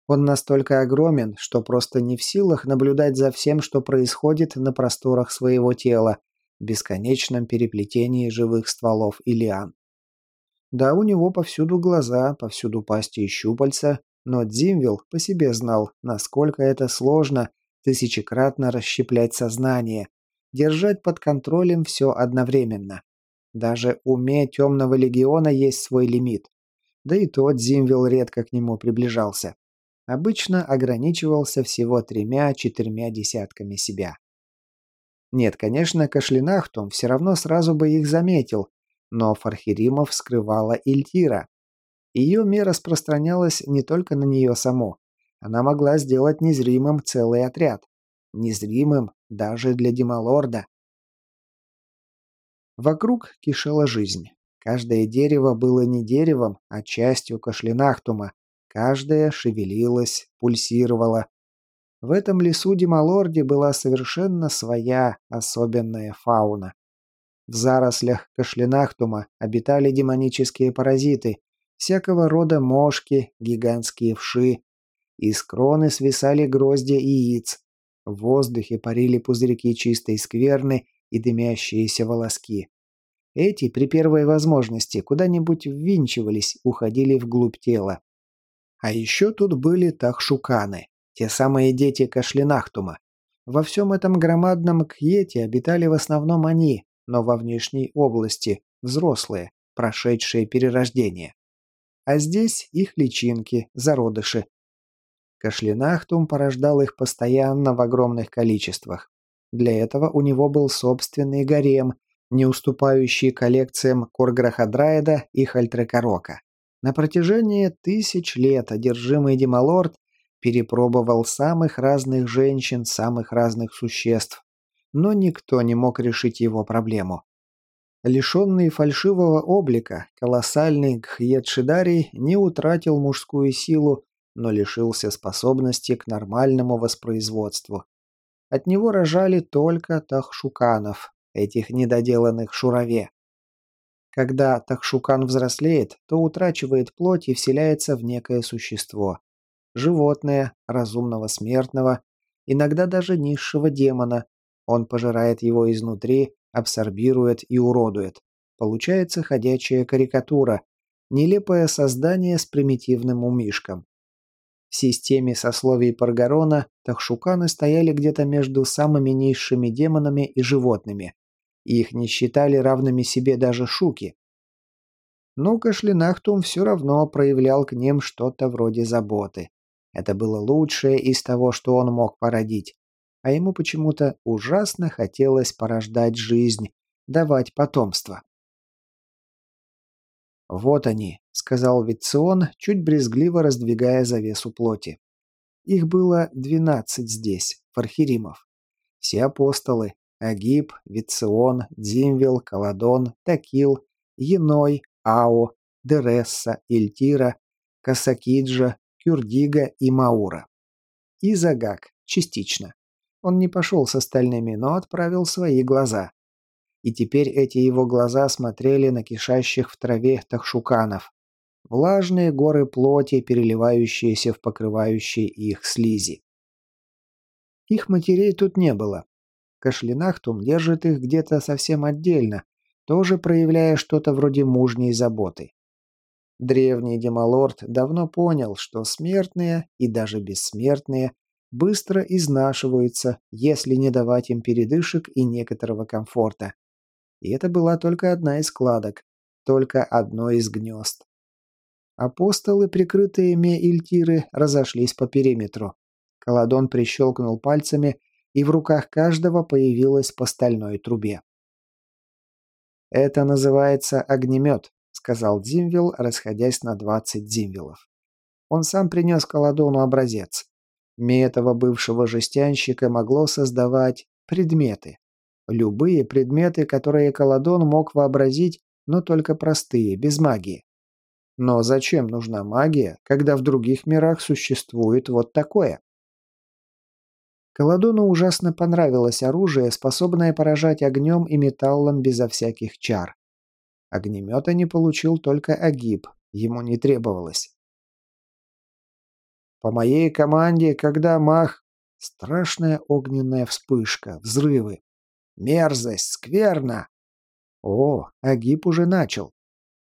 Он настолько огромен, что просто не в силах наблюдать за всем, что происходит на просторах своего тела, бесконечном переплетении живых стволов и лиан. Да, у него повсюду глаза, повсюду пасти и щупальца, но Дзимвилл по себе знал, насколько это сложно тысячекратно расщеплять сознание, держать под контролем все одновременно. Даже уме Темного Легиона есть свой лимит. Да и тот Зимвилл редко к нему приближался. Обычно ограничивался всего тремя-четырьмя десятками себя. Нет, конечно, Кашлинахтум все равно сразу бы их заметил, но Фархиримов скрывала Ильтира. Ее мера распространялась не только на нее саму. Она могла сделать незримым целый отряд. Незримым даже для Дималорда. Вокруг кишела жизнь. Каждое дерево было не деревом, а частью Кашлинахтума. Каждое шевелилось, пульсировало. В этом лесу Дималорде была совершенно своя особенная фауна. В зарослях Кашлинахтума обитали демонические паразиты, всякого рода мошки, гигантские вши. Из кроны свисали гроздья яиц. В воздухе парили пузырьки чистой скверны и дымящиеся волоски. Эти при первой возможности куда-нибудь ввинчивались, уходили вглубь тела. А еще тут были тахшуканы, те самые дети Кашлинахтума. Во всем этом громадном кьете обитали в основном они, но во внешней области, взрослые, прошедшие перерождение. А здесь их личинки, зародыши. Кашлинахтум порождал их постоянно в огромных количествах. Для этого у него был собственный гарем, не уступающий коллекциям Корграхадраида и Хальтрекорока. На протяжении тысяч лет одержимый Демалорд перепробовал самых разных женщин, самых разных существ, но никто не мог решить его проблему. Лишенный фальшивого облика, колоссальный Гхьедшидарий не утратил мужскую силу, но лишился способности к нормальному воспроизводству. От него рожали только тахшуканов, этих недоделанных шураве. Когда тахшукан взрослеет, то утрачивает плоть и вселяется в некое существо. Животное, разумного смертного, иногда даже низшего демона. Он пожирает его изнутри, абсорбирует и уродует. Получается ходячая карикатура, нелепое создание с примитивным умишком. В системе сословий Паргарона тахшуканы стояли где-то между самыми низшими демонами и животными. Их не считали равными себе даже шуки. Но Кашлинахтум все равно проявлял к ним что-то вроде заботы. Это было лучшее из того, что он мог породить. А ему почему-то ужасно хотелось порождать жизнь, давать потомство. «Вот они», — сказал Вицион, чуть брезгливо раздвигая завесу плоти. Их было двенадцать здесь, фархиримов. Все апостолы, Агиб, Вицион, Дзимвил, Каладон, Такил, Еной, Ао, Дересса, Ильтира, Касакиджа, Кюрдига и Маура. И Загак, частично. Он не пошел с остальными, но отправил свои глаза. И теперь эти его глаза смотрели на кишащих в траве тахшуканов. Влажные горы плоти, переливающиеся в покрывающей их слизи. Их матерей тут не было, Кашлинахтум держит их где-то совсем отдельно, тоже проявляя что-то вроде мужней заботы. Древний Демалорд давно понял, что смертные и даже бессмертные быстро изнашиваются, если не давать им передышек и некоторого комфорта. И это была только одна из складок, только одно из гнезд. Апостолы, прикрытые Ме-Ильтиры, разошлись по периметру. Каладон прищелкнул пальцами, и в руках каждого появилась по стальной трубе. «Это называется огнемет», — сказал Дзимвилл, расходясь на 20 дзимвиллов. Он сам принес Каладону образец. Ми этого бывшего жестянщика могло создавать предметы. Любые предметы, которые Каладон мог вообразить, но только простые, без магии. Но зачем нужна магия, когда в других мирах существует вот такое? Каладону ужасно понравилось оружие, способное поражать огнем и металлом безо всяких чар. Огнемета не получил только Агиб, ему не требовалось. По моей команде, когда мах... Страшная огненная вспышка, взрывы. Мерзость, скверно. О, Агиб уже начал.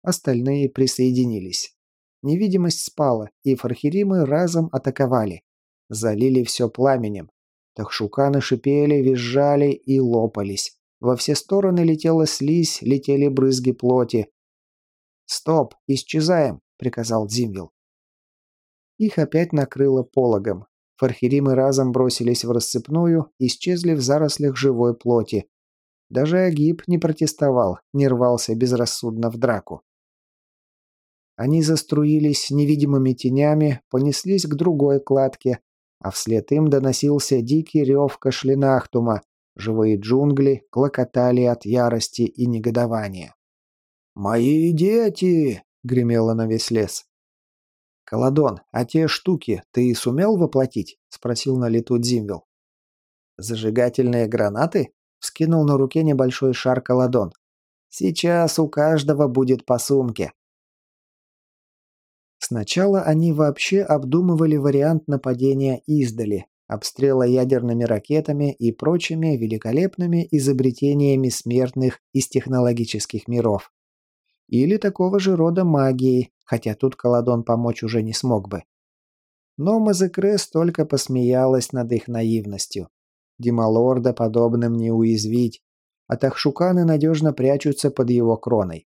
Остальные присоединились. Невидимость спала, и фархиримы разом атаковали. Залили все пламенем. Тахшуканы шипели, визжали и лопались. Во все стороны летела слизь, летели брызги плоти. «Стоп! Исчезаем!» — приказал Дзимвил. Их опять накрыло пологом. Фархиримы разом бросились в рассыпную, исчезли в зарослях живой плоти. Даже Агиб не протестовал, не рвался безрассудно в драку. Они заструились невидимыми тенями, понеслись к другой кладке, а вслед им доносился дикий рев кашлянахтума, живые джунгли клокотали от ярости и негодования. «Мои дети!» — гремело на весь лес. «Каладон, а те штуки ты сумел воплотить?» — спросил на лету Дзимвил. «Зажигательные гранаты?» — вскинул на руке небольшой шар Каладон. «Сейчас у каждого будет по сумке». Сначала они вообще обдумывали вариант нападения издали, обстрела ядерными ракетами и прочими великолепными изобретениями смертных из технологических миров. Или такого же рода магией, хотя тут Каладон помочь уже не смог бы. Но Мазекрес только посмеялась над их наивностью. Дималорда подобным не уязвить, а Тахшуканы надежно прячутся под его кроной.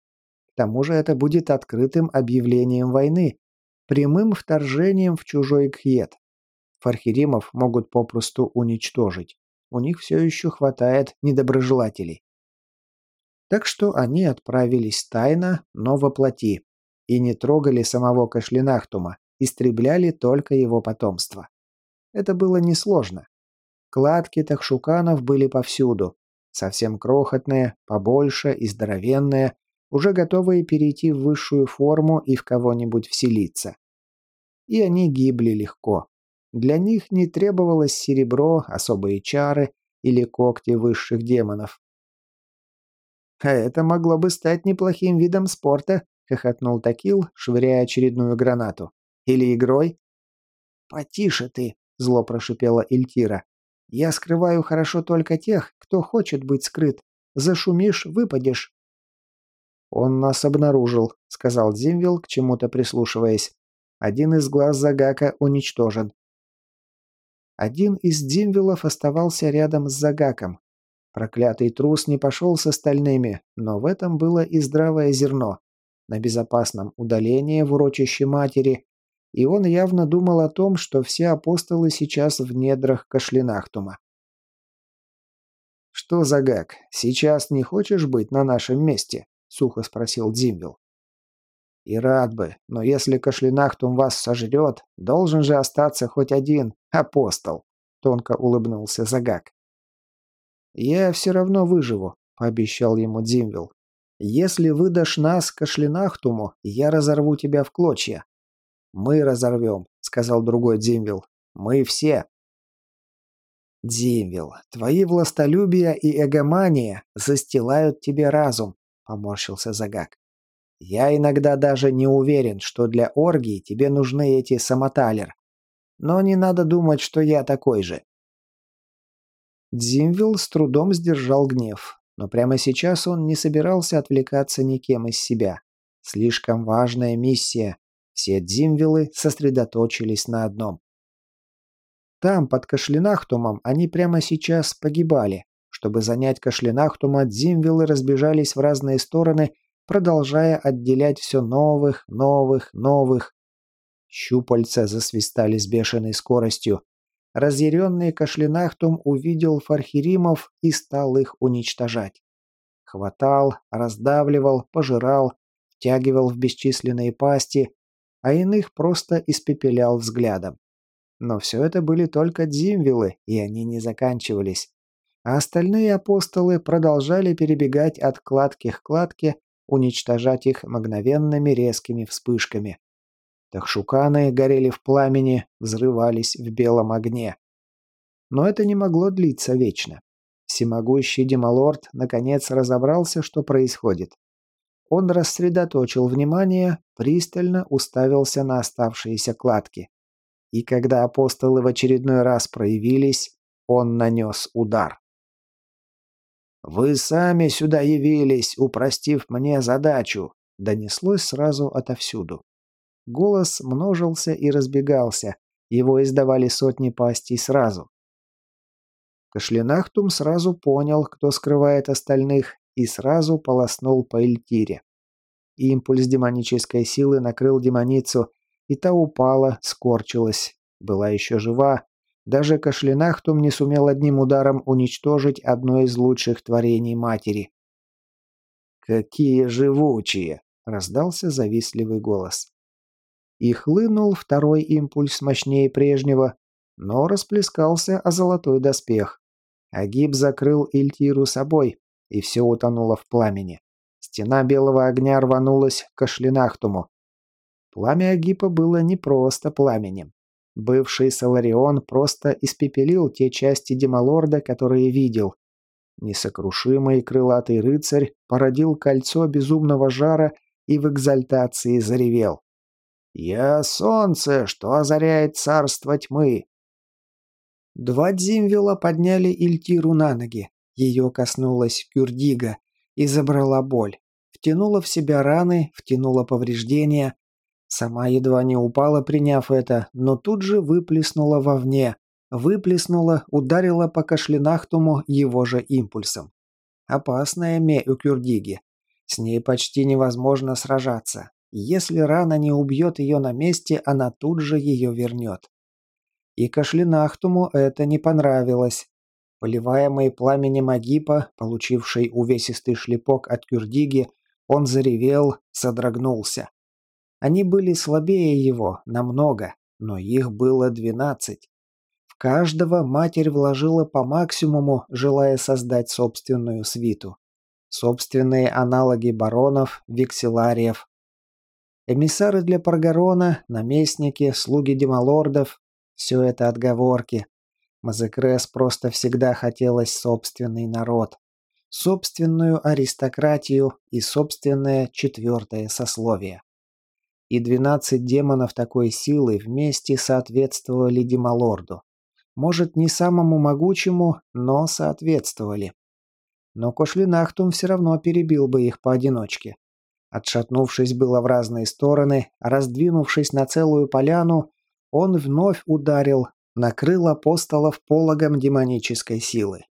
К тому же это будет открытым объявлением войны, прямым вторжением в чужой кхет. Фархиримов могут попросту уничтожить. У них все еще хватает недоброжелателей. Так что они отправились тайно, но воплоти, и не трогали самого Кашлинахтума, истребляли только его потомство. Это было несложно. Кладки тахшуканов были повсюду, совсем крохотные, побольше и здоровенные, уже готовые перейти в высшую форму и в кого-нибудь вселиться. И они гибли легко. Для них не требовалось серебро, особые чары или когти высших демонов. А это могло бы стать неплохим видом спорта, хохотнул Такил, швыряя очередную гранату. Или игрой? Потише ты, зло прошипела Ильтира. Я скрываю хорошо только тех, кто хочет быть скрыт. Зашумишь, выпадешь. Он нас обнаружил, сказал Зимвил, к чему-то прислушиваясь. Один из глаз Загака уничтожен. Один из Димвилов оставался рядом с Загаком, Проклятый трус не пошел с остальными, но в этом было и здравое зерно. На безопасном удалении в урочище матери, и он явно думал о том, что все апостолы сейчас в недрах Кашлинахтума. «Что за гак? Сейчас не хочешь быть на нашем месте?» — сухо спросил Дзимвил. «И рад бы, но если Кашлинахтум вас сожрет, должен же остаться хоть один апостол», — тонко улыбнулся Загак. «Я все равно выживу», — пообещал ему Дзимвил. «Если выдашь нас Кашлинахтуму, я разорву тебя в клочья». «Мы разорвем», — сказал другой Дзимвил. «Мы все». «Дзимвил, твои властолюбие и эгомания застилают тебе разум», — поморщился Загак. «Я иногда даже не уверен, что для оргии тебе нужны эти самоталер. Но не надо думать, что я такой же. Дзимвилл с трудом сдержал гнев, но прямо сейчас он не собирался отвлекаться никем из себя. Слишком важная миссия. Все Дзимвиллы сосредоточились на одном. Там, под Кашлинахтумом, они прямо сейчас погибали. Чтобы занять Кашлинахтума, Дзимвиллы разбежались в разные стороны, продолжая отделять все новых, новых, новых. Щупальца засвистали с бешеной скоростью. разъяренный Кашлинахтум увидел фархиримов и стал их уничтожать. Хватал, раздавливал, пожирал, втягивал в бесчисленные пасти, а иных просто испепелял взглядом. Но все это были только дзимвилы, и они не заканчивались. А остальные апостолы продолжали перебегать от кладки к кладке, уничтожать их мгновенными резкими вспышками. Тахшуканы горели в пламени, взрывались в белом огне. Но это не могло длиться вечно. Всемогущий Демалорд наконец разобрался, что происходит. Он рассредоточил внимание, пристально уставился на оставшиеся кладки. И когда апостолы в очередной раз проявились, он нанес удар. «Вы сами сюда явились, упростив мне задачу», — донеслось сразу отовсюду. Голос множился и разбегался, его издавали сотни пастей сразу. Кашлянахтум сразу понял, кто скрывает остальных, и сразу полоснул по Эльтире. Импульс демонической силы накрыл демоницу, и та упала, скорчилась. Была еще жива. Даже Кашлянахтум не сумел одним ударом уничтожить одно из лучших творений матери. «Какие живучие!» — раздался завистливый голос и хлынул второй импульс мощнее прежнего, но расплескался о золотой доспех. Агиб закрыл Ильтиру собой, и все утонуло в пламени. Стена белого огня рванулась к Кашлинахтуму. Пламя Агипа было не просто пламенем. Бывший Саларион просто испепелил те части Демалорда, которые видел. Несокрушимый крылатый рыцарь породил кольцо безумного жара и в экзальтации заревел. «Я солнце, что озаряет царство тьмы!» Два дзимвела подняли Ильтиру на ноги. Ее коснулась Кюрдига и забрала боль. Втянула в себя раны, втянула повреждения. Сама едва не упала, приняв это, но тут же выплеснула вовне. Выплеснула, ударила по кашлянахтуму его же импульсом. Опасная ме у Кюрдиги. С ней почти невозможно сражаться. Если рана не убьет ее на месте, она тут же ее вернет. И Кашлинахтуму это не понравилось. Поливаемый пламенем Агипа, получивший увесистый шлепок от Кюрдиги, он заревел, содрогнулся. Они были слабее его, намного, но их было двенадцать. В каждого матерь вложила по максимуму, желая создать собственную свиту. Собственные аналоги баронов, векселариев, Эмиссары для Паргарона, наместники, слуги демалордов – все это отговорки. Мазекрес просто всегда хотелось собственный народ, собственную аристократию и собственное четвертое сословие. И двенадцать демонов такой силы вместе соответствовали демалорду. Может, не самому могучему, но соответствовали. Но Кошлинахтум все равно перебил бы их поодиночке. Отшатнувшись было в разные стороны, раздвинувшись на целую поляну, он вновь ударил, накрыл апостолов пологом демонической силы.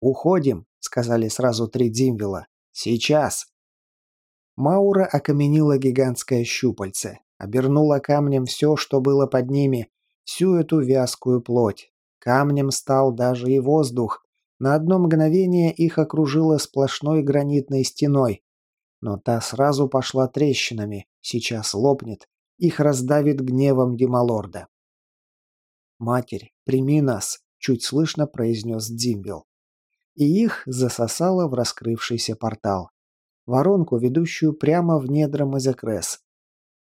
«Уходим», — сказали сразу три Дзимвела. «Сейчас». Маура окаменила гигантское щупальце, обернула камнем все, что было под ними, всю эту вязкую плоть. Камнем стал даже и воздух. На одно мгновение их окружило сплошной гранитной стеной, но та сразу пошла трещинами, сейчас лопнет, их раздавит гневом Демалорда. «Матерь, прими нас», — чуть слышно произнес Дзимбел. И их засосало в раскрывшийся портал. Воронку, ведущую прямо в недра Мазекрес.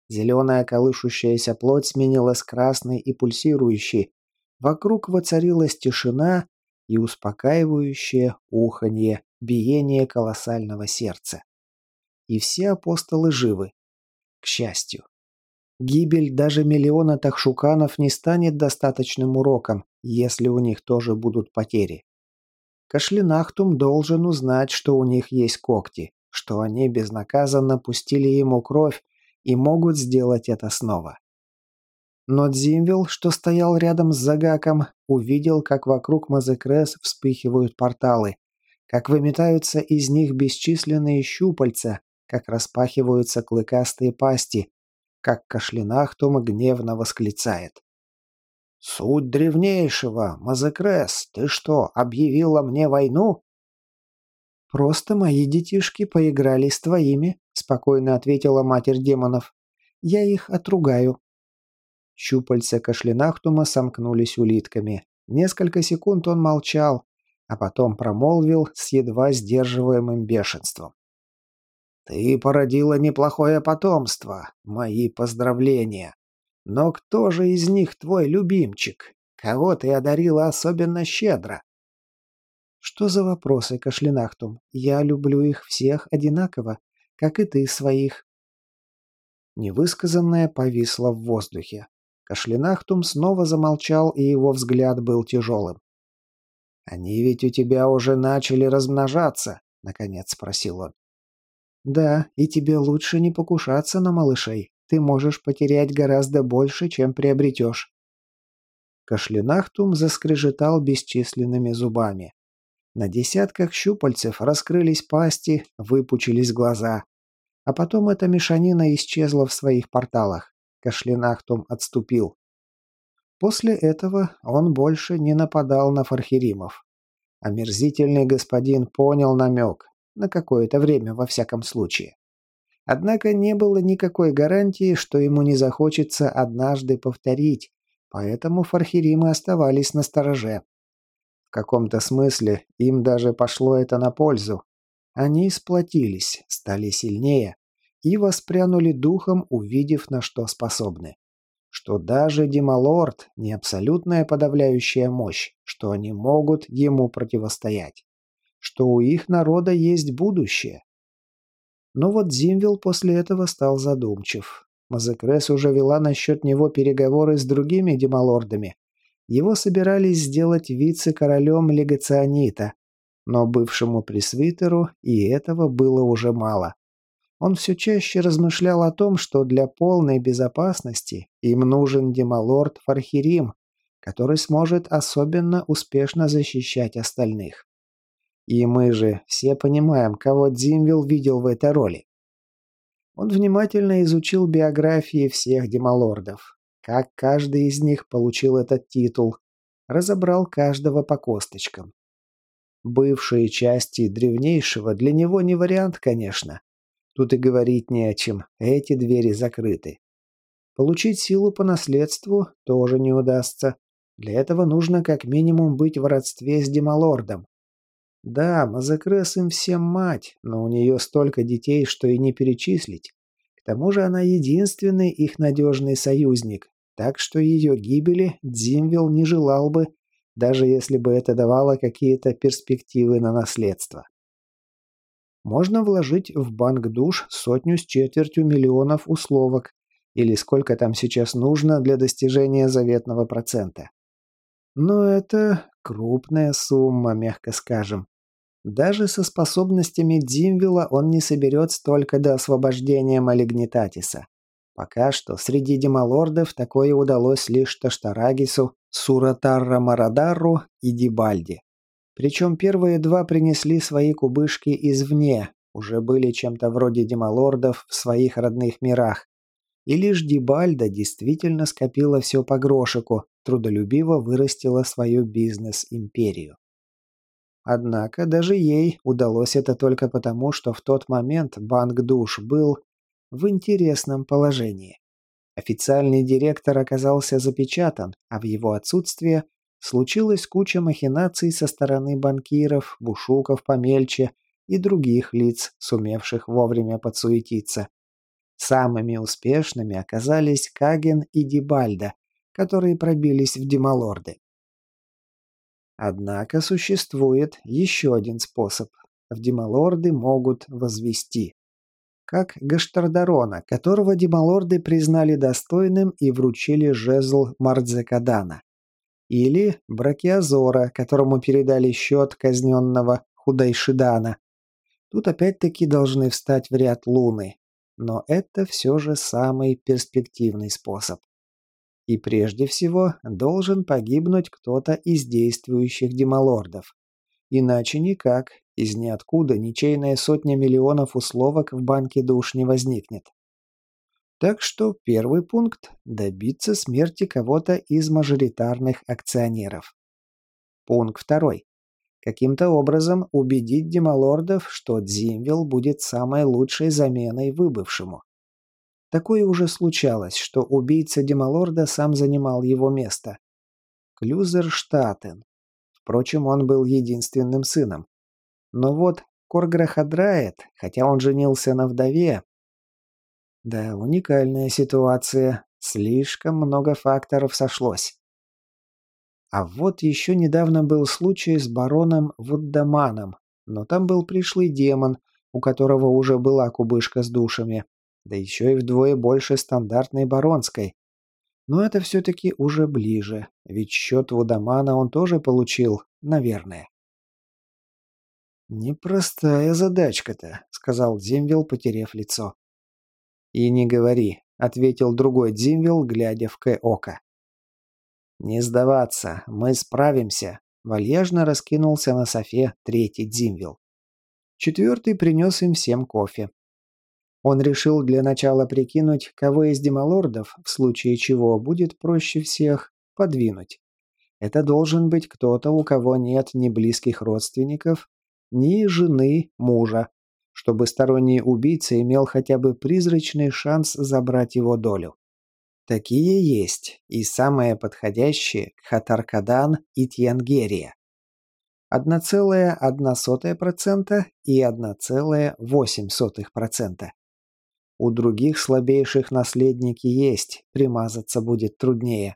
Зеленая колышущаяся плоть сменилась красной и пульсирующей. Вокруг воцарилась тишина и успокаивающее уханье, биение колоссального сердца и все апостолы живы. К счастью. Гибель даже миллиона тахшуканов не станет достаточным уроком, если у них тоже будут потери. Кашлинахтум должен узнать, что у них есть когти, что они безнаказанно пустили ему кровь и могут сделать это снова. Но Дзимвел, что стоял рядом с Загаком, увидел, как вокруг Мазекрес вспыхивают порталы, как выметаются из них бесчисленные щупальца, как распахиваются клыкастые пасти, как кашлянахтум гневно восклицает. Суть древнейшего, Мазекрес, ты что, объявила мне войну?» «Просто мои детишки поиграли с твоими», — спокойно ответила матерь демонов. «Я их отругаю». Щупальца кашлянахтума сомкнулись улитками. Несколько секунд он молчал, а потом промолвил с едва сдерживаемым бешенством. «Ты породила неплохое потомство. Мои поздравления. Но кто же из них твой любимчик? Кого ты одарила особенно щедро?» «Что за вопросы, Кашлинахтум? Я люблю их всех одинаково, как и ты своих». Невысказанное повисло в воздухе. Кашлинахтум снова замолчал, и его взгляд был тяжелым. «Они ведь у тебя уже начали размножаться», — наконец спросил он. «Да, и тебе лучше не покушаться на малышей. Ты можешь потерять гораздо больше, чем приобретешь». Кашлинахтум заскрежетал бесчисленными зубами. На десятках щупальцев раскрылись пасти, выпучились глаза. А потом эта мешанина исчезла в своих порталах. Кашлинахтум отступил. После этого он больше не нападал на фархеримов. Омерзительный господин понял намек, на какое-то время во всяком случае. Однако не было никакой гарантии, что ему не захочется однажды повторить, поэтому фархеримы оставались на стороже. Каком-то смысле им даже пошло это на пользу. Они сплотились, стали сильнее и воспрянули духом, увидев, на что способны что даже Демалорд не абсолютная подавляющая мощь, что они могут ему противостоять, что у их народа есть будущее. Но вот Зимвил после этого стал задумчив. Мазекрес уже вела насчет него переговоры с другими демалордами. Его собирались сделать вице-королем легационита, но бывшему пресвитеру и этого было уже мало он все чаще размышлял о том, что для полной безопасности им нужен демалорд Фархирим, который сможет особенно успешно защищать остальных. И мы же все понимаем, кого Дзимвилл видел в этой роли. Он внимательно изучил биографии всех демалордов, как каждый из них получил этот титул, разобрал каждого по косточкам. Бывшие части древнейшего для него не вариант, конечно, Тут и говорить не о чем, эти двери закрыты. Получить силу по наследству тоже не удастся. Для этого нужно как минимум быть в родстве с Демалордом. Да, Мазакрес им всем мать, но у нее столько детей, что и не перечислить. К тому же она единственный их надежный союзник, так что ее гибели Дзимвилл не желал бы, даже если бы это давало какие-то перспективы на наследство можно вложить в банк душ сотню с четвертью миллионов условок, или сколько там сейчас нужно для достижения заветного процента. Но это крупная сумма, мягко скажем. Даже со способностями Димвила он не соберет столько до освобождения Малигнитатиса. Пока что среди демалордов такое удалось лишь Таштарагису, Суратарра Марадару и Дибальди. Причем первые два принесли свои кубышки извне, уже были чем-то вроде демалордов в своих родных мирах. И лишь Дибальда действительно скопила все по грошику, трудолюбиво вырастила свою бизнес-империю. Однако даже ей удалось это только потому, что в тот момент банк душ был в интересном положении. Официальный директор оказался запечатан, а в его отсутствие случилась куча махинаций со стороны банкиров, бушуков помельче и других лиц, сумевших вовремя подсуетиться. Самыми успешными оказались Каген и Дибальда, которые пробились в демалорды. Однако существует еще один способ. В демалорды могут возвести. Как Гаштардарона, которого демалорды признали достойным и вручили жезл Мардзекадана. Или Бракиазора, которому передали счет казненного Худайшидана. Тут опять-таки должны встать в ряд луны. Но это все же самый перспективный способ. И прежде всего должен погибнуть кто-то из действующих демалордов. Иначе никак, из ниоткуда ничейная сотня миллионов условок в банке душ не возникнет. Так что первый пункт – добиться смерти кого-то из мажоритарных акционеров. Пункт второй. Каким-то образом убедить демалордов, что Дзимвилл будет самой лучшей заменой выбывшему. Такое уже случалось, что убийца демалорда сам занимал его место. Клюзерштатен. Впрочем, он был единственным сыном. Но вот Корграхадрает, хотя он женился на вдове, да, уникальная ситуация. Слишком много факторов сошлось. А вот еще недавно был случай с бароном Вуддаманом, но там был пришлый демон, у которого уже была кубышка с душами, да еще и вдвое больше стандартной баронской. Но это все-таки уже ближе, ведь счет Вудамана он тоже получил, наверное. «Непростая задачка-то», — сказал Земвил, потеряв лицо. «И не говори», — ответил другой Дзимвилл, глядя в К-ока. «Не сдаваться, мы справимся», — вальяжно раскинулся на софе третий Дзимвилл. Четвертый принес им всем кофе. Он решил для начала прикинуть, кого из демалордов, в случае чего будет проще всех, подвинуть. Это должен быть кто-то, у кого нет ни близких родственников, ни жены, мужа, чтобы сторонний убийца имел хотя бы призрачный шанс забрать его долю. Такие есть, и самые подходящие – Хатаркадан и Тьянгерия. 1,1% и 1,8%. У других слабейших наследники есть, примазаться будет труднее.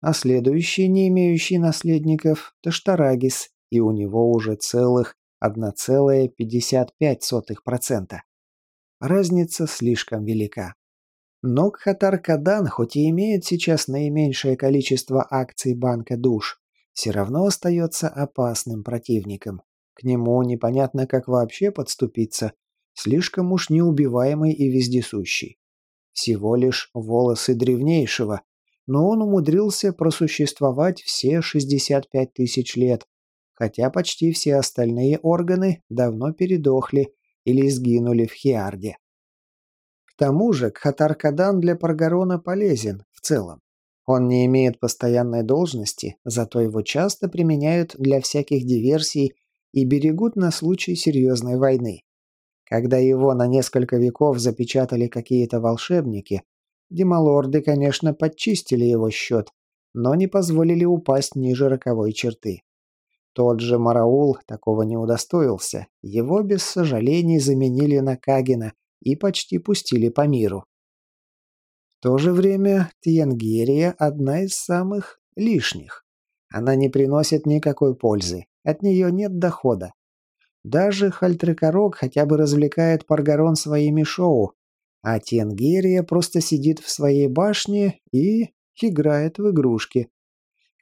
А следующий, не имеющий наследников – Таштарагис, и у него уже целых 1,55%. Разница слишком велика. Но Кхатар-Кадан, хоть и имеет сейчас наименьшее количество акций банка душ, все равно остается опасным противником. К нему непонятно как вообще подступиться, слишком уж неубиваемый и вездесущий. Всего лишь волосы древнейшего, но он умудрился просуществовать все 65 тысяч лет, хотя почти все остальные органы давно передохли или сгинули в Хиарде. К тому же Кхатаркадан для Паргарона полезен в целом. Он не имеет постоянной должности, зато его часто применяют для всяких диверсий и берегут на случай серьезной войны. Когда его на несколько веков запечатали какие-то волшебники, демалорды, конечно, подчистили его счет, но не позволили упасть ниже роковой черты. Тот же Мараул такого не удостоился. Его без сожалений заменили на Кагина и почти пустили по миру. В то же время Тьянгерия одна из самых лишних. Она не приносит никакой пользы, от нее нет дохода. Даже Хальтрекорок хотя бы развлекает Паргарон своими шоу, а Тенгерия просто сидит в своей башне и играет в игрушки.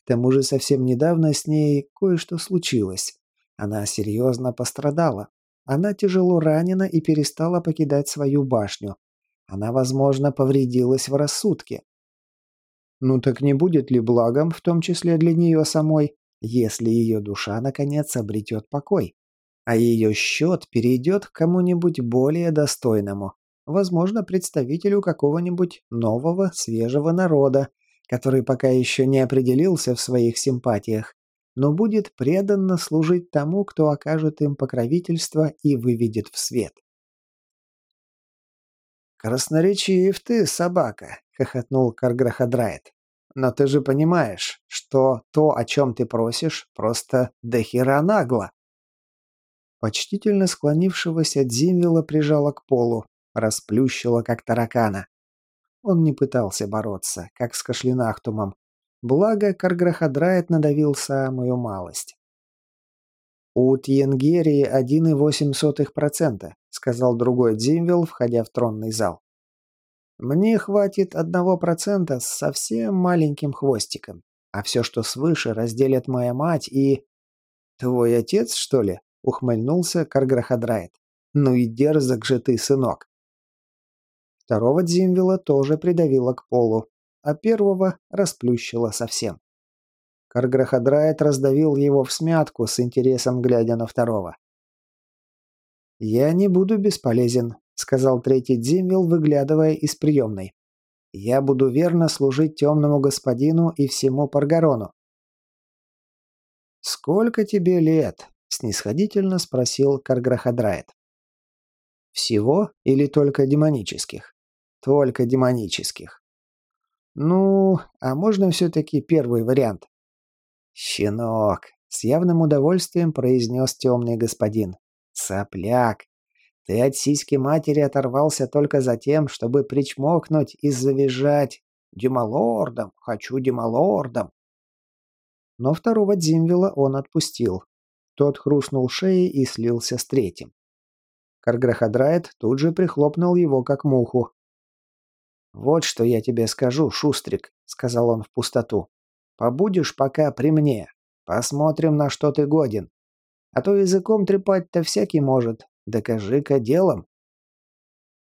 К тому же совсем недавно с ней кое-что случилось. Она серьезно пострадала. Она тяжело ранена и перестала покидать свою башню. Она, возможно, повредилась в рассудке. Ну так не будет ли благом, в том числе для нее самой, если ее душа наконец обретет покой? А ее счет перейдет к кому-нибудь более достойному, возможно, представителю какого-нибудь нового, свежего народа, который пока еще не определился в своих симпатиях, но будет преданно служить тому, кто окажет им покровительство и выведет в свет. «Красноречив ты, собака!» — хохотнул Карграхадрайт. «Но ты же понимаешь, что то, о чем ты просишь, просто дохера нагло!» Почтительно склонившегося Дзимвила прижала к полу, расплющила, как таракана. Он не пытался бороться, как с Кашлинахтумом. Благо, Карграхадрайт надавил самую малость. «У Тьенгерии 1,8%, — сказал другой Дзимвилл, входя в тронный зал. «Мне хватит одного процента с совсем маленьким хвостиком, а все, что свыше, разделят моя мать и...» «Твой отец, что ли?» — ухмыльнулся Карграхадрайт. «Ну и дерзок же ты, сынок!» Второго Дзимвила тоже придавило к полу, а первого расплющило совсем. Карграхадрайт раздавил его в смятку с интересом глядя на второго. «Я не буду бесполезен», — сказал третий Дзимвил, выглядывая из приемной. «Я буду верно служить темному господину и всему Паргарону». «Сколько тебе лет?» — снисходительно спросил Карграхадрайт. «Всего или только демонических?» «Только демонических». «Ну, а можно все-таки первый вариант?» «Щенок», — с явным удовольствием произнес темный господин. «Сопляк, ты от сиськи матери оторвался только за тем, чтобы причмокнуть и завизжать. Демалордом, хочу демалордом. Но второго Дзимвела он отпустил. Тот хрустнул шеей и слился с третьим. Карграхадрайт тут же прихлопнул его как муху. «Вот что я тебе скажу, Шустрик», — сказал он в пустоту. «Побудешь пока при мне. Посмотрим, на что ты годен. А то языком трепать-то всякий может, Докажи-ка делом».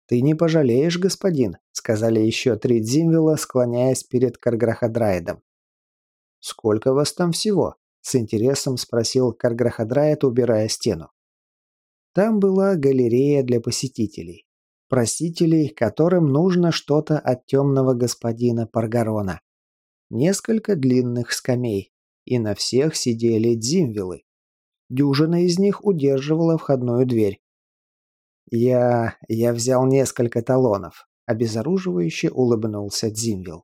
«Ты не пожалеешь, господин», — сказали еще три Дзимвела, склоняясь перед Карграхадраидом. «Сколько вас там всего?» — с интересом спросил Карграхадраид, убирая стену. Там была галерея для посетителей. Просителей, которым нужно что-то от темного господина Паргарона. Несколько длинных скамей, и на всех сидели дзимвилы. Дюжина из них удерживала входную дверь. «Я... я взял несколько талонов», — обезоруживающе улыбнулся Дзимвил.